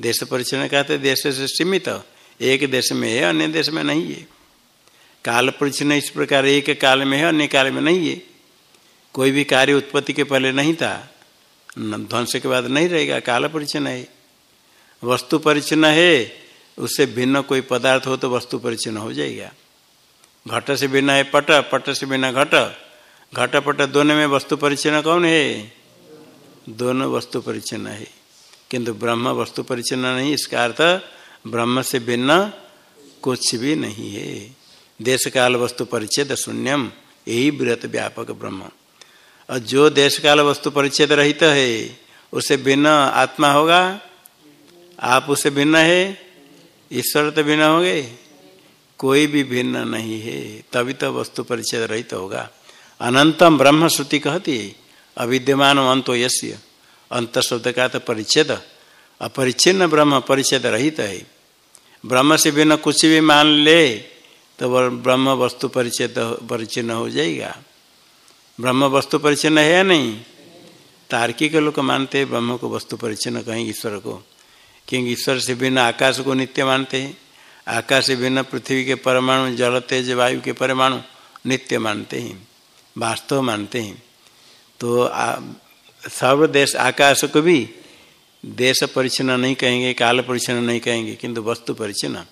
देश परिचन्न कहते देश से सीमित, एक देश में है, अन्य देश में नहीं है। काल परिचन्न इस प्रकार एक काल में है, अन्य काल में नहीं है। कोई भी कार्य उत्पत्ति के पहले नहीं था ध्वंस के बाद नहीं रहेगा, काल परिचन्न है। वस्तु परिचन्न है, उससे भिन्न कोई पदार्थ हो तो वस्तु परिचन्न हो जाएगा। घट से भिन्न है पट पट से भिन्न घट। घट पट दोनों में वस्तु परिचन्न कौन है? दोनों वस्तु परिचन्न है। किंतु ब्रह्म वस्तु परिचन्न नहीं, इसका अर्थ ब्रह्म से भिन्न कुछ भी नहीं है। देश काल वस्तु परिच्छेद शून्यम, यही बृहत व्यापक ब्रह्म। और जो देश काल वस्तु परिच्छेद रहित है, उसे भिन्न आत्मा होगा आप उसे भिन्न है? ईश्वर तो भिन्न होंगे। कोई भी भिन्न नहीं है। तभी तो वस्तु परिचय रहित तो होगा। अनंतम ब्रह्म श्रुति कहती है, अविद्यमान अंतो यश्य अंत शब्द का तो परिच्छेद। अपरिच्छिन्न ब्रह्म परिच्छेद रहित है। ब्रह्म से बिना कुछ भी मान ले तो ब्रह्म वस्तु परिच्छेद परिचिन्न हो जाएगा। ब्रह्म वस्तु परिचिन्न है या नहीं? तार्किक लोग मानते ब्रह्म को वस्तु परिचिन्न कहेंगे ईश्वर को। क्योंकि ईश्वर से भिन्न आकाश को नित्य मानते हैं। आकाश से भिन्न पृथ्वी के परमाणु, जल, तेज, वायु के परमाणु नित्य मानते हैं, वास्तव मानते हैं। तो सर्व देश आकाश को भी देश परिचन्न नहीं कहेंगे, काल परिचन्न नहीं कहेंगे, किंतु वस्तु परिचन्न।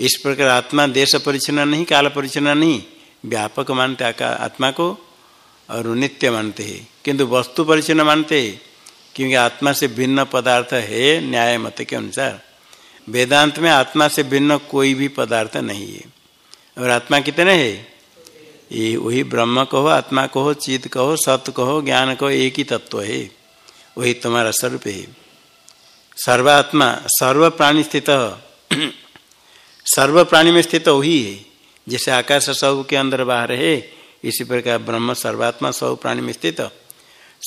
इस प्रकार आत्मा देश परिचन्न नहीं, काल परिचन्न नहीं, व्यापक मानते आत्मा को और नित्य मानते हैं। किंतु वस्तु परिचन्न मानते क्योंकि आत्मा से भिन्न पदार्थ है न्याय मत के अनुसार। वेदांत में आत्मा से भिन्न कोई भी पदार्थ नहीं है। और आत्मा कितने है? ये वही ब्रह्म कहो, आत्मा कहो, चित कहो सत्य कहो, ज्ञान कहो, एक ही तत्व है। वही तुम्हारा स्वरूप है। सर्वात्मा सर्व प्राणी स्थित। सर्व प्राणी में स्थित वही है। जैसे आकाश सब के अंदर बाहर है, इसी प्रकार ब्रह्म सर्वात्मा सब प्राणी में स्थित।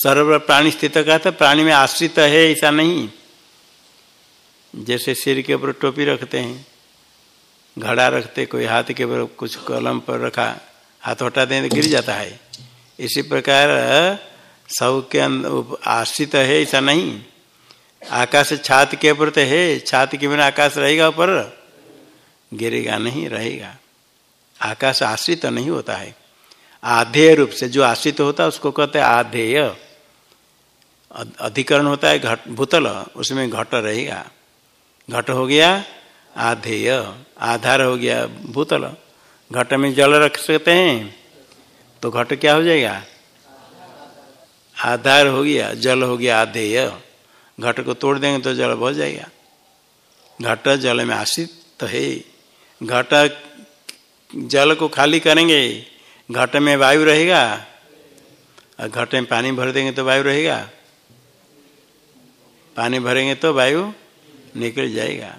सर्व प्राणी स्थित का था, प्राणी में आश्रित है ऐसा नहीं। जैसे सिर के ऊपर टोपी रखते हैं, घड़ा रखते, कोई हाथ के ऊपर कुछ कलम पर रखा, हाथ हटा दें तो गिर जाता है। इसी प्रकार सब के अंदर आश्रित है ऐसा नहीं। आकाश छात के ऊपर तो है, छात के बिना आकाश रहेगा ऊपर। गिरेगा नहीं, रहेगा। आकाश आश्रित नहीं होता है। आधेय रूप से जो आश्रित होता है, उसको कहते हैं आधेय। अधिकरण होता है, घट भूतल, उसमें घट रहेगा। घट हो गया, आधेय। आधार हो गया, भूतल। घट में जल रख सकते हैं तो घट क्या हो जाएगा? आधार हो गया, जल हो गया, आधेय। घट को तोड़ देंगे तो जल बह जाएगा। घट जल में आश्रित तो है। घट जल को खाली करेंगे, घट में वायु रहेगा। और घट में पानी भर देंगे तो वायु रहेगा। पानी भरेंगे तो वायु निकल जाएगा।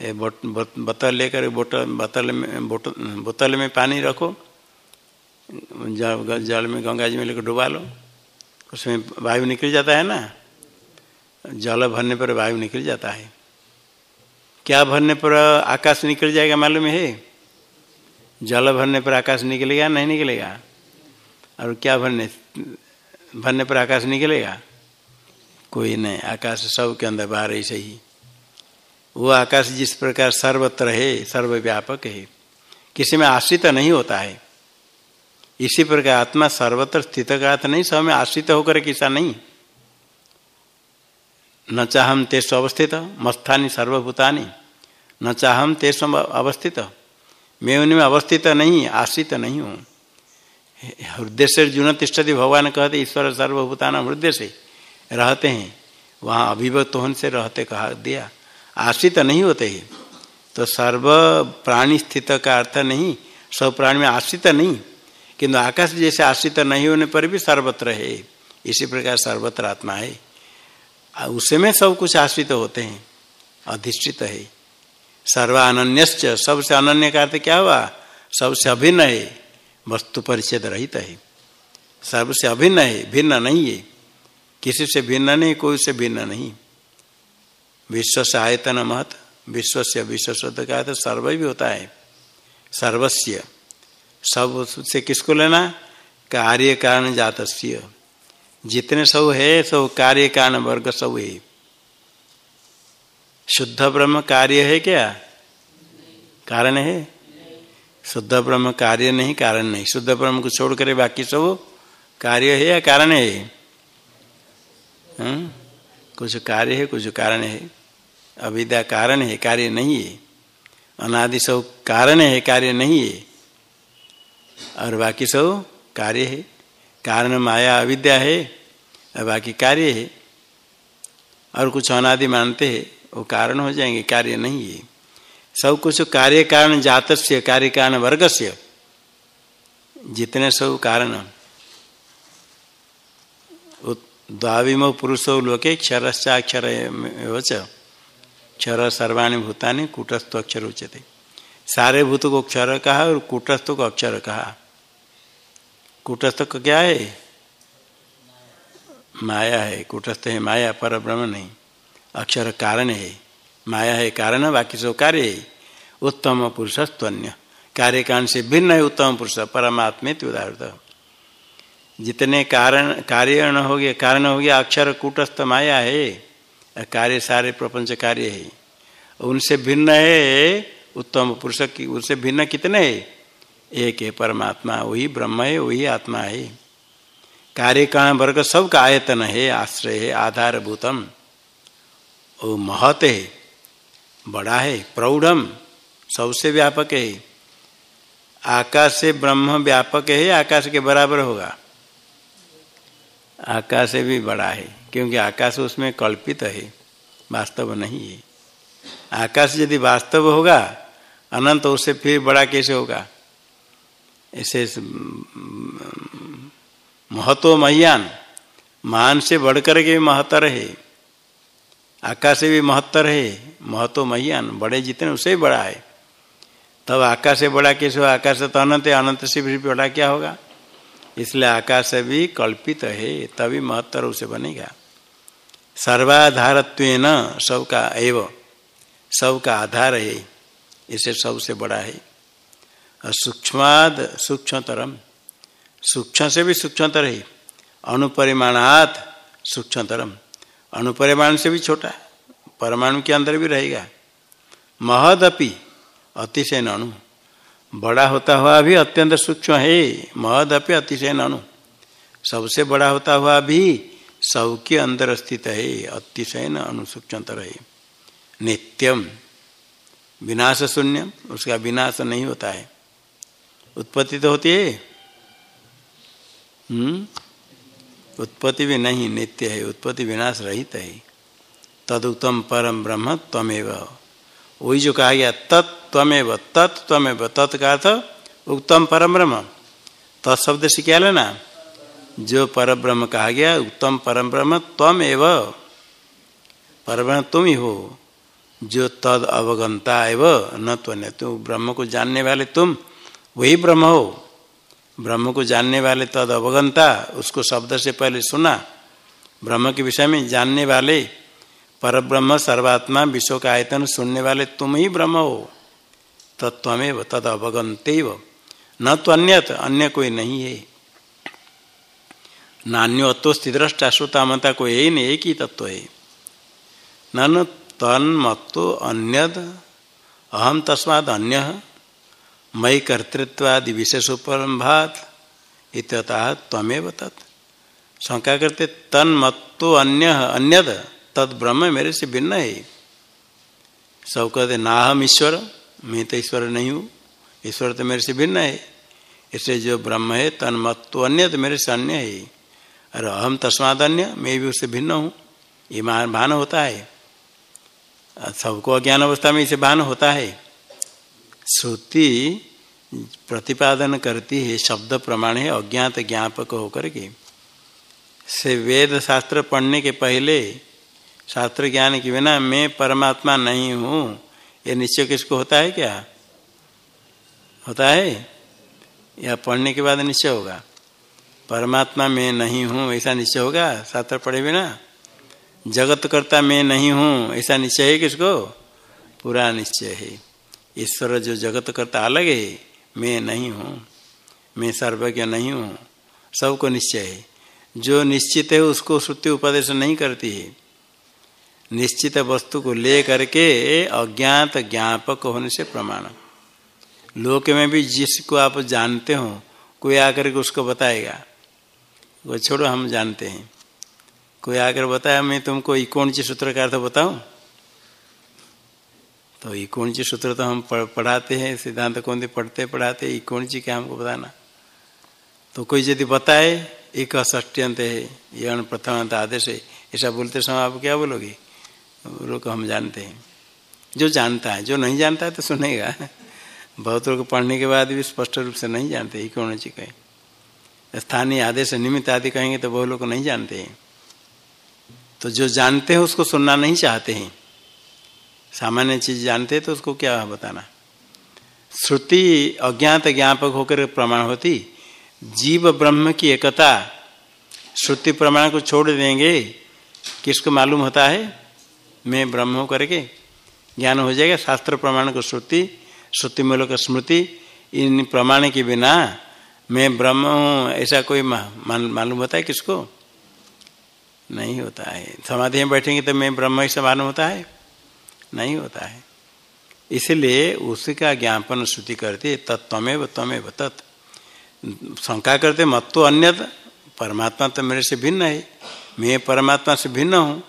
ये बोतल लेकर बोतल बोतल में बोतल में पानी रखो। जल में, गंगा जी में लेकर डुबा लो। उसमें वायु निकल जाता है ना? जल भरने पर वायु निकल जाता है। क्या भरने पर आकाश निकल जाएगा मालूम है? जल भरने पर आकाश निकलेगा, नहीं निकलेगा? और क्या भरने भरने पर आकाश निकलेगा? कोई नहीं, आकाश सब के अंदर बाहर ऐसे ही। वो आकाश जिस प्रकार सर्वत्र है, सर्वव्यापक है, किसी में आश्रित नहीं होता है। इसी प्रकार आत्मा सर्वत्र स्थित का नहीं, सब में आश्रित होकर किसा नहीं। न चाहम तेज अवस्थित मस्थानी सर्वभूतानी। न चाहम तेज अवस्थित। मैं उनमें अवस्थित नहीं, आश्रित नहीं हूँ। हृदय से जुन तिष्ठति भगवान कहते ईश्वर सर्वभूतान हृदय से। रहते हैं। वहाँ अभिव्यक्त होने से रहते कहा दिया। आश्रित नहीं होते हैं तो सर्व प्राणी स्थित का अर्थ नहीं, सब प्राणी में आश्रित नहीं। किंतु आकाश जैसे आश्रित नहीं होने पर भी सर्वत्र है। इसी प्रकार सर्वत्र आत्मा है। उसमें सब कुछ आश्रित होते हैं, अधिष्ठित है। सर्वान्यश्च सबसे अनन्य का अर्थ क्या हुआ? सबसे अभिन्न है, वस्तु परिच्छेद रहित है। सबसे अभिन्न है, भिन्न नहीं है। किसी से भिन्न नहीं, कोई से भिन्न नहीं। विश्व से आयतन महत विश्व से विश्व का तो सर्व भी होता है। सर्वस्व सबसे किसको लेना? कार्य कारण जात जितने सब है, सब कार्य कारण वर्ग सब है। शुद्ध ब्रह्म कार्य है क्या? कारण है? शुद्ध ब्रह्म कार्य नहीं, कारण नहीं। शुद्ध ब्रह्म को छोड़ करे बाकी सब कार्य है या कारण है? हुँ? कुछ कार्य है, कुछ कारण है। अविद्या कारण है, कार्य नहीं है। अनादि सब कारण है, कार्य नहीं है। और बाकी सब कार्य है। कारण माया अविद्या है, और बाकी कार्य है। और कुछ अनादि मानते हैं, वो कारण हो जाएँगे, कार्य नहीं है। सब कुछ कार्य कारण जात कार्य कारण वर्ग से जितने सब कारण द्वाविमो पुरुषो लोके क्षरश्चाक्षर क्षर सर्वाणी भूतानि, कूटस्थ अक्षर उच्चते सारे भूत को अक्षर कहा और कूटस्थ को अक्षर कहा कूटस्थ का क्या है? माया है। कूटस्थ है माया पर ब्रह्म नहीं। अक्षर कारण है। माया है कारण, बाकी सब कार्य है। उत्तम पुरुष स्तन्य कार्य से भिन्न है उत्तम पुरुष परमात्मे उदाहरण जितने कारण कार्य हो गए कारण हो गया अक्षर कूटस्थ माया है, कार्य सारे प्रपंच कार्य है। उनसे भिन्न है, उत्तम पुरुष की, उनसे भिन्न कितने है? एक है परमात्मा, वही ब्रह्म है, वही आत्मा है। कार्य कारण वर्ग, सबका आयतन है, आश्रय है, आधारभूतम। वो महत है, बड़ा है, प्रौढ़म, सबसे व्यापक है। आकाश से ब्रह्म व्यापक है, आकाश के बराबर होगा। आकाश से भी बड़ा है, क्योंकि आकाश उसमें कल्पित है, वास्तव नहीं है। आकाश यदि वास्तव होगा, अनंत उससे फिर बड़ा कैसे होगा? ऐसे महत्व महियान मान से बढ़कर के भी महत्तर है। आकाश से भी महत्तर है, महत्व महियान बड़े जितने उससे भी बड़ा है। तब आकाश से बड़ा कैसे हो आकाश से तो अनंत है, अनंत से भी बड़ा क्या होगा? इसलिए आकाश भी कल्पित है, तभी महत्तर उसे बनेगा। सर्वाधारत्व न सबका एव, सबका आधार है, इसे सबसे बड़ा है। और सूक्ष्माद सूक्ष्मतरम, सूक्ष्म से भी सूक्ष्मतर है, अनुपरिमाणात सूक्ष्मतरम। अनुपरिमाण से भी छोटा परमाणु के अंदर भी रहेगा। महदपि अतिशय अणु। बड़ा होता हुआ भी अत्यंत सूक्ष्म है। महदपि अतिशय अणु सबसे बड़ा होता हुआ भी सबके अंदर स्थित है। अतिशय अणु सूक्ष्मतर है। नित्यम। विनाश शून्य उसका विनाश नहीं होता है। उत्पत्ति तो होती है। हम्म? उत्पत्ति भी नहीं, नित्य है। उत्पत्ति विनाश रहित है। तदुत्तम परम ब्रह्म त्वमेव। वही जो कहा गया तत्व तत्व तत् का अर्थ उत्तम परम ब्रह्म तत्शब्द से क्या लेना? जो पर ब्रह्म कहा गया उत्तम परम ब्रह्म तम एव पर तुम ही हो, जो तद अवगंता एव, न तो न तुम ब्रह्म को जानने वाले तुम, वही ब्रह्म हो। ब्रह्म को जानने वाले तद अवगंता, उसको शब्द से पहले सुना। ब्रह्म के विषय में जानने वाले पर ब्रह्म सर्वात्मा विश्व का आयतन सुनने वाले तुम ही ब्रह्म हो। तत्वमेव तद अवगंते न तो अन्यत, अन्य कोई नहीं है। नान्यो तो स्थिद्रष्टा श्रोतामता कोई यही नहीं, एक ही तत्व है। न तन्मत्तो अन्यद अहम तस्माद अन्य मई कर्तृत्वादि विशेष उपलम्भात इतः तमेव तत्। शंका करते तन मत्तो अन्य, अन्यद? तद ब्रह्म मेरे से भिन्न है। सब कहते ना हम ईश्वर, मैं तो ईश्वर नहीं हूँ। ईश्वर तो मेरे से भिन्न है। इसलिए जो ब्रह्म है तन मत्तो अन्य तो मेरे से अन्य है। और अहम तस्माद अन्य, मैं भी उससे भिन्न हूँ। ये मान, भान होता है। सबको अज्ञान अवस्था में इसे भान होता है। श्रुति प्रतिपादन करती है, शब्द प्रमाण है, अज्ञात ज्ञापक होकर के। से वेद शास्त्र पढ़ने के पहले शास्त्र ज्ञान के बिना मैं परमात्मा नहीं हूँ। ये निश्चय किसको होता है क्या? होता है? या पढ़ने के बाद निश्चय होगा? परमात्मा मैं नहीं हूँ, ऐसा निश्चय होगा? शास्त्र पढ़े बिना? जगत करता मैं नहीं हूँ, ऐसा निश्चय है किसको? पूरा निश्चय है। ईश्वर जो जगत करता अलग है, मैं नहीं हूँ। मैं सर्वज्ञ नहीं हूँ। सबको निश्चय है। जो निश्चित है, उसको श्रुति उपदेश नहीं करती है। निश्चित वस्तु को ले करके अज्ञात ज्ञापक होने से प्रमाण। लोक में भी जिसको आप जानते हो, कोई आकर के उसको बताएगा। वो छोड़ो, हम जानते हैं। कोई आकर बताया मैं तुमको सी सूत्र का अर्थ बताऊँ? तो सी सूत्र तो हम पढ़ाते हैं, सिद्धांत कौन पढ़ते, पढ़ाते सी क्या हमको बताना? तो कोई यदि बताए, एक ष्टियंत है, यह प्रथम आदेश है, ऐसा बोलते समय आप क्या बोलोगे? लोग हम जानते हैं। जो जानता है, जो नहीं जानता है तो सुनेगा। बहुत लोग पढ़ने के बाद भी स्पष्ट रूप से नहीं जानते ही कौन सी कहे। स्थानीय आदेश निमित्त आदि कहेंगे तो बहुत लोग नहीं जानते हैं। तो जो जानते हैं, उसको सुनना नहीं चाहते हैं। सामान्य चीज़ जानते तो उसको क्या बताना? श्रुति अज्ञात ज्ञापक होकर प्रमाण होती। जीव ब्रह्म की एकता। श्रुति प्रमाण को छोड़ देंगे। किसको मालूम होता है? मैं ब्रह्म हो करके ज्ञान हो जाएगा, शास्त्र प्रमाण को श्रुति श्रुति मूलक स्मृति, इन प्रमाण के बिना मैं ब्रह्म हूँ, ऐसा कोई मालूम होता है किसको? नहीं होता है। समाधि में बैठेंगे तो मैं ब्रह्म ऐसा मालूम होता है? नहीं होता है। इसलिए उसी का ज्ञापन श्रुति करती तत्वमेव तमेव तत्। शंका करते मत तो अन्य परमात्मा तो मेरे से भिन्न है। मैं परमात्मा से भिन्न हूँ।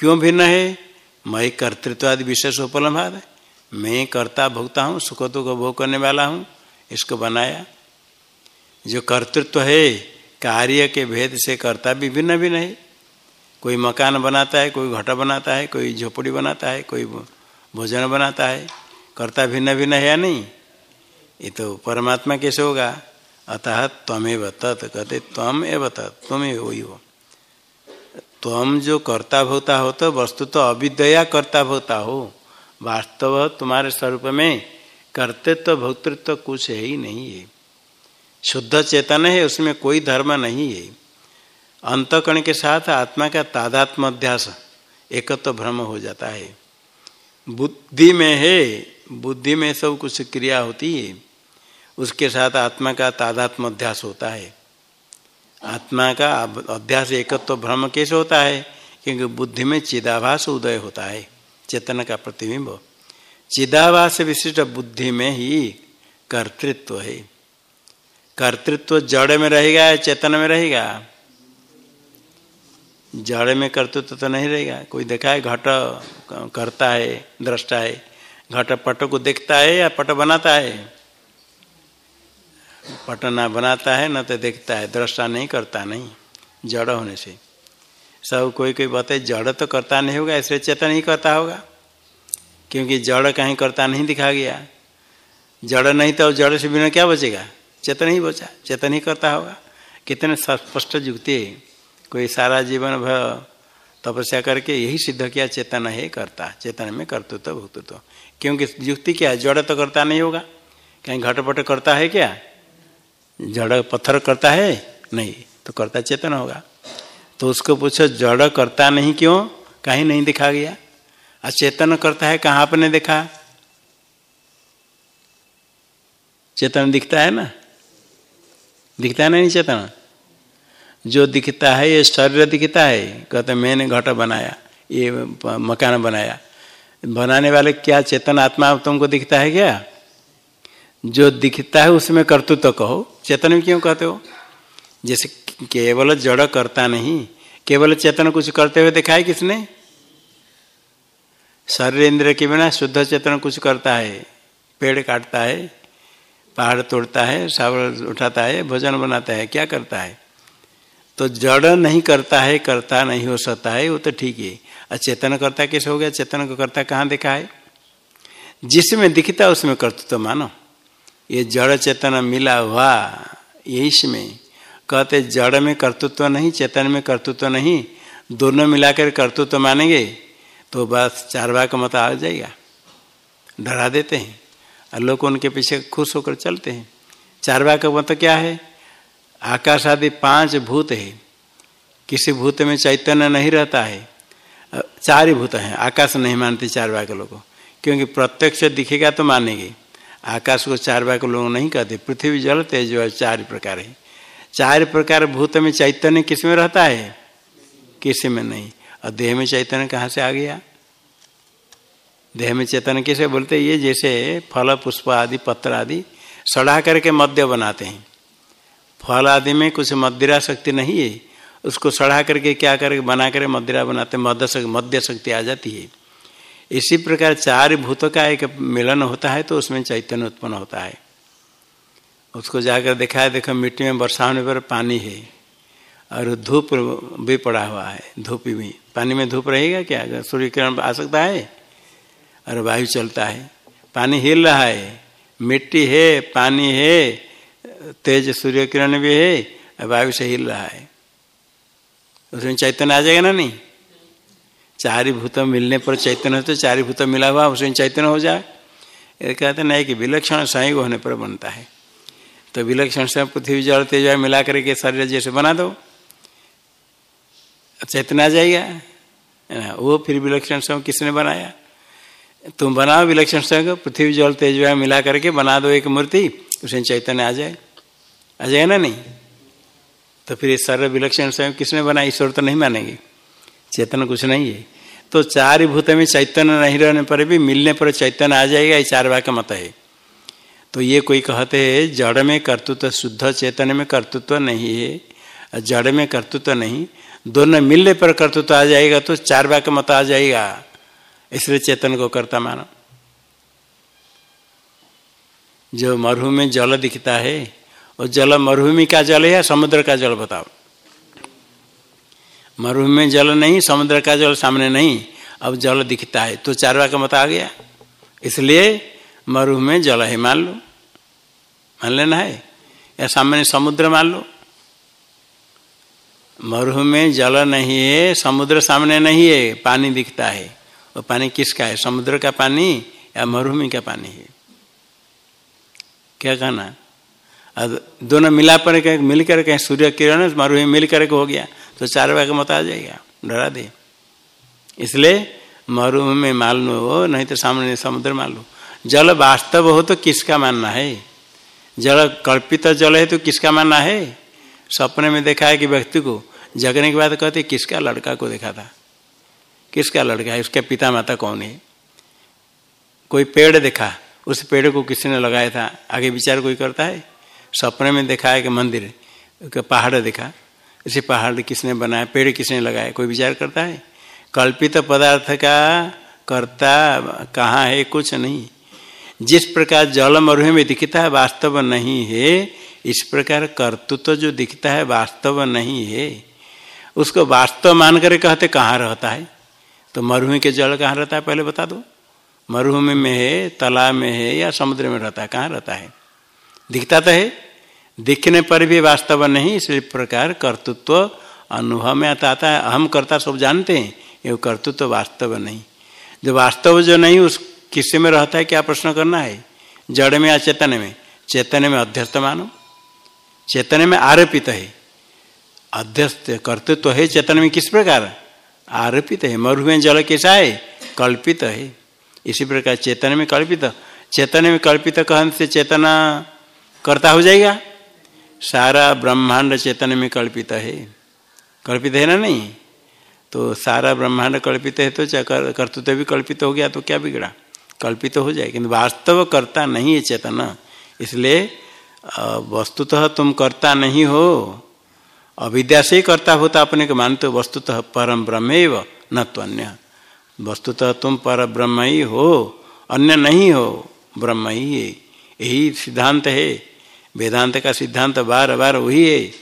क्यों भिन्न है? मई कर्तृत्व आदि विशेष उपलम्बाद है। मैं कर्ता भोगता हूँ सुख दुख भोग करने वाला हूँ, इसको बनाया। जो कर्तृत्व है, कार्य के भेद से कर्ता भी भिन्न भिन्न है। कोई मकान बनाता है, कोई घटा बनाता है, कोई झोपड़ी बनाता है, कोई भोजन बनाता है। कर्ता भिन्न भिन्न है या नहीं? ये तो परमात्मा कैसे होगा? अतः त्वमेव तत् कहते तम एव तत् तुम वही हो तुम जो कर्ता भोता हो तो वस्तु तो अविद्या कर्ता भोता हो। वास्तव तुम्हारे स्वरूप में कर्तृत्व भोक्तृत्व तो कुछ है ही नहीं है। शुद्ध चेतन है, उसमें कोई धर्म नहीं है। अंतकण के साथ आत्मा का तादात्म अध्यास एक तो भ्रम हो जाता है। बुद्धि में है, बुद्धि में सब कुछ क्रिया होती है। उसके साथ आत्मा का तादात्म अध्यास होता है। आत्मा का अध्यास एकत्व तो भ्रम कैसे होता है? क्योंकि बुद्धि में चिदाभास उदय होता है, चेतन का प्रतिबिंब। चिदाभास विशिष्ट बुद्धि में ही कर्तृत्व है। कर्तृत्व जड़ में रहेगा या चेतन में रहेगा? जड़ में कर्तृत्व तो नहीं रहेगा। कोई देखा है, घट करता है दृष्टा है घट पट को देखता है या पट बनाता है? पट ना बनाता है, न तो देखता है, दृष्टा नहीं करता, नहीं। जड़ होने से। सब कोई कोई बताए जड़ तो करता नहीं होगा, इसलिए चेतन ही करता होगा। क्योंकि जड़ कहीं करता नहीं दिखा गया। जड़ नहीं तो जड़ से बिना क्या बचेगा? चेतन ही बचा, चेतन ही करता होगा। कितने स्पष्ट युक्ति। कोई सारा जीवन भ तपस्या करके यही सिद्ध किया, चेतन है करता, चेतन में कर्तृत्व तो क्योंकि युक्ति क्या है? जड़ तो करता नहीं होगा। कहीं घटपट करता है क्या? जड़ पत्थर करता है? नहीं तो करता चेतन होगा। तो उसको पूछो, जड़ करता नहीं क्यों? कहीं नहीं दिखा गया। अचेतन करता है, कहाँ आपने देखा? चेतन दिखता है ना? दिखता है ना नहीं चेतन? जो दिखता है, ये शरीर दिखता है। कहते मैंने घट बनाया, ये मकान बनाया। बनाने वाले क्या चेतन आत्मा तुमको दिखता है क्या? जो दिखता है उसमें कर्तृत्व तो कहो। चेतन में क्यों कहते हो? जैसे केवल जड़ करता नहीं, केवल चेतन कुछ करते हुए दिखाए किसने? शरीर इंद्र के बिना शुद्ध चेतन कुछ करता है। पेड़ काटता है, पहाड़ तोड़ता है सावर उठाता है, भोजन बनाता है, क्या करता है? तो जड़ नहीं करता है, करता नहीं हो सकता है, वो तो ठीक है। अचेतन करता कैसे हो गया? चेतन को करता कहाँ देखा है जिसमें दिखता उसमें कर्तृत्व तो मानो। ये जड़ चेतन मिला हुआ ये इसमें कहते, जड़ में कर्तृत्व नहीं, चेतन में कर्तृत्व नहीं, दोनों मिलाकर कर्तृत्व मानेंगे तो बस चार भाग का मत आ जाएगा। डरा देते हैं। और लोग उनके पीछे खुश होकर चलते हैं। चार भाग का मत क्या है? आकाश आदि पाँच भूत है। किसी भूत में चैतन्य नहीं रहता है। चार ही भूत हैं। आकाश नहीं मानते चार भाग लोग। क्योंकि प्रत्यक्ष दिखेगा तो मानेंगे। आकाश को चार भाग लोग नहीं कहते, पृथ्वी, जल, तेज चार प्रकार है। चार प्रकार भूत में चैतन्य किसमें रहता है? किसी में नहीं। और देह में चैतन्य कहाँ से आ गया? देह में चेतन कैसे बोलते ये जैसे फल, पुष्प आदि, पत्र आदि सड़ा करके मध्य बनाते हैं। फल आदि में कुछ मदिरा शक्ति नहीं है। उसको सड़ा करके क्या करके बना कर मदिरा बनाते मध्य शक्ति आ जाती है। इसी प्रकार चार भूतों का एक मिलन होता है तो उसमें चैतन्य उत्पन्न होता है। उसको जाकर देखा है देखो मिट्टी में वर्षा होने पर पानी है और धूप भी पड़ा हुआ है, धूप भी। पानी में धूप रहेगा क्या? सूर्य किरण आ सकता है और वायु चलता है। पानी हिल रहा है, मिट्टी है, पानी है, तेज सूर्य किरण भी है और वायु से हिल रहा है। उसमें चैतन्य आ जाएगा ना नहीं? चारि भूत मिलने पर चैतन्य तो चारि भूत मिला हुआ, उसमें चैतन्य हो जाए। ये कहते नहीं कि विलक्षण संयोग होने पर बनता है। तो विलक्षण से पृथ्वी जल तेज मिला करके शरीर जैसे बना दो। चैतन्य आ जाएगा। वो फिर विलक्षण संयोग किसने बनाया? तुम बनाओ विलक्षण संयोग, पृथ्वी जल तेज मिला करके बना दो एक मूर्ति, उसमें चैतन्य आ जाए। आ जाएगा ना नहीं? तो फिर सर्व विलक्षण स्वयं किसने बनाया? ईश्वर तो नहीं मानेंगे। चेतन कुछ नहीं है। तो चार भूत में चैतन्य नहीं रहने पर भी मिलने पर चैतन्य आ जाएगा, ये चार भाग का मत है। तो ये कोई कहते हैं, जड़ में कर्तृत्व शुद्ध, चेतन में कर्तृत्व नहीं है, जड़ में कर्तृत्व नहीं। दोनों मिलने पर कर्तृत्व आ जाएगा तो चार भाग का मत आ जाएगा। इसलिए चेतन को कर्ता मानो। जो मरुभूमि में जल दिखता है और जल मरुभूमि का जल है या समुद्र का जल, बताओ। मरुभूमि में जल नहीं, समुद्र का जल सामने नहीं, अब जल दिखता है। तो चारवा का मत आ गया। इसलिए मरुभूमि में जल है, मान लो। मान लेना है। या सामने समुद्र मान लो। मरुभूमि में जल नहीं है, समुद्र सामने नहीं है, पानी दिखता है। वो पानी किसका है? समुद्र का पानी या मरुभूमि का पानी है? क्या कहना? दोनों मिला पर मिल कर कहीं, सूर्य किरण, मरुभूमि मिलकर करके हो गया। तो चार भाग मत आ जाएगा। डरा दे। इसलिए मरुभूमि में मान लो नहीं तो सामने समुद्र मान लो जल वास्तव हो तो किसका मानना है? जल कल्पित जल है तो किसका मानना है? सपने में देखा है कि व्यक्ति को जगने के बाद कहते, किसका लड़का को देखा था? किसका लड़का है? उसके पिता माता कौन है? कोई पेड़ देखा? उस पेड़ को किसी ने लगाया था? आगे विचार कोई करता है? सपने में देखा है कि मंदिर पहाड़ देखा। इसे पहाड़ किसने बनाया पेड़ किसने लगाया कोई विचार करता है? कल्पित पदार्थ का कर्ता कहाँ है? कुछ नहीं। जिस प्रकार जल मरुह में दिखता है, वास्तव नहीं है। इस प्रकार कर्तृत्व तो जो दिखता है, वास्तव नहीं है। उसको वास्तव मान कर कहते कहाँ रहता है? तो मरुह के जल कहाँ रहता है? पहले बता दो। मरुभूमि में है, तालाब में है या समुद्र में रहता है? कहाँ रहता है? दिखता तो है। दिखने पर भी वास्तव नहीं, इस प्रकार कर्तृत्व अनुभव में आता आता है। अहम कर्ता सब जानते हैं, ये कर्तृत्व वास्तव नहीं। जो वास्तव जो नहीं, उस किससे में रहता है, क्या प्रश्न करना है? जड़ में या चेतन में? चेतन में अध्यस्त मानो। चेतन में आरोपित है। अध्यस्त कर्तृत्व है चेतन में किस प्रकार? आरोपित है। मरुभूमि जल कैसा है? कल्पित है। इसी प्रकार चेतन में कल्पित। चेतन में कल्पित कहन से चेतना कर्ता हो जाएगा। सारा ब्रह्मांड चेतन में कल्पित है। कल्पित है ना नहीं? तो सारा ब्रह्मांड कल्पित है तो कर्तृत्व भी कल्पित हो गया तो क्या बिगड़ा? कल्पित हो जाए किंतु वास्तव कर्ता नहीं है चेतना। इसलिए वस्तुतः तुम कर्ता नहीं हो। अविद्या से ही कर्ता होता अपने को मानते हो, वस्तुतः परम ब्रह्म न तो अन्य। वस्तुतः तुम पर ब्रह्म ही हो अन्य नहीं हो ब्रह्म है। यही सिद्धांत है। वेदांत का सिद्धांत बार बार वही है।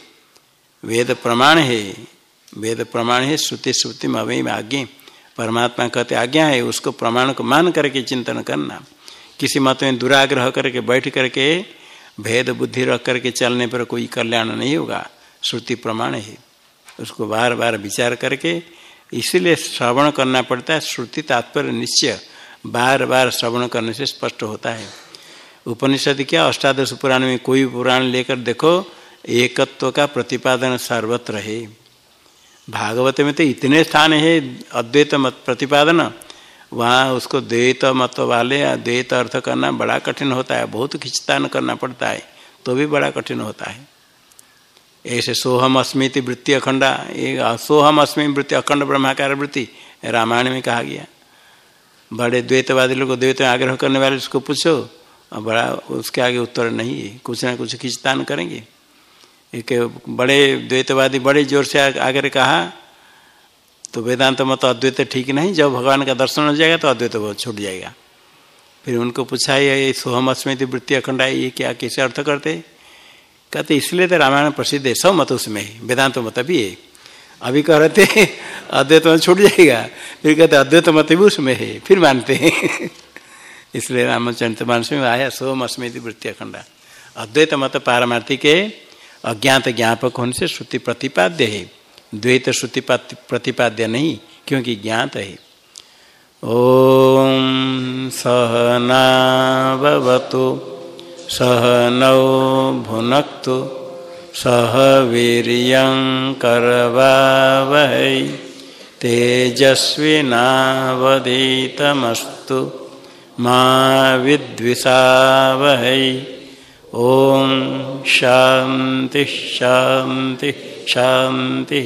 वेद प्रमाण है। वेद प्रमाण है, श्रुति श्रुति में अवय आज्ञा। परमात्मा कहते आज्ञा है, उसको प्रमाण को मान करके चिंतन करना। किसी मत में दुराग्रह करके बैठ करके, भेद बुद्धि रख करके चलने पर कोई कल्याण नहीं होगा। श्रुति प्रमाण है। उसको बार बार विचार करके, इसीलिए श्रवण करना पड़ता है। श्रुति तात्पर्य निश्चय बार बार श्रवण करने से स्पष्ट होता है। उपनिषद क्या? अष्टादश पुराण में कोई पुराण लेकर देखो, एकत्व का प्रतिपादन सर्वत्र है। भागवत में तो इतने स्थान है, अद्वैत मत प्रतिपादन, वहाँ उसको द्वैत मत वाले, द्वैत अर्थ करना बड़ा कठिन होता है, बहुत खिंचतान करना पड़ता है तो भी बड़ा कठिन होता है। ऐसे सोहम अस्मिति वृत्ति अखंडा एक सोहम अस्मि वृत्ति अखंड ब्रह्माकार वृत्ति, रामायण में कहा गया। बड़े द्वैतवादी लोग, द्वैत आग्रह करने वाले, उसको पूछो बड़ा उसके आगे उत्तर नहीं है। कुछ ना कुछ खिंचतान करेंगे। एक बड़े द्वैतवादी बड़े ज़ोर से आकर कहा तो वेदांत मत अद्वैत ठीक नहीं, जब भगवान का दर्शन हो जाएगा तो अद्वैत बहुत छूट जाएगा। फिर उनको पूछा, ये सोहम अस्मृति वृत्ति अखंडा ये क्या, कैसे अर्थ करते? कहते, इसलिए तो रामायण प्रसिद्ध है, सब मत उसमें, वेदांत मत भी है। अभी कह रहे थे अद्वैत मत छूट जाएगा। फिर कहते, अद्वैत मत भी उसमें है। फिर मानते हैं। इसलिए रामचरित मानस में आया सोम अस्मृति वृत्ति अखंडा अद्वैत मत पारमार्थिक, अज्ञात ज्ञापक होने से श्रुति प्रतिपाद्य है। द्वैत श्रुति प्रतिपाद्य नहीं, क्योंकि ज्ञात है। ओम सहनावतु सहनौ भुनक्तु सह वीर करवावह, तेजस्विनावधीतमस्तु। माँ विद्विषावह ओम शांति शांति शांति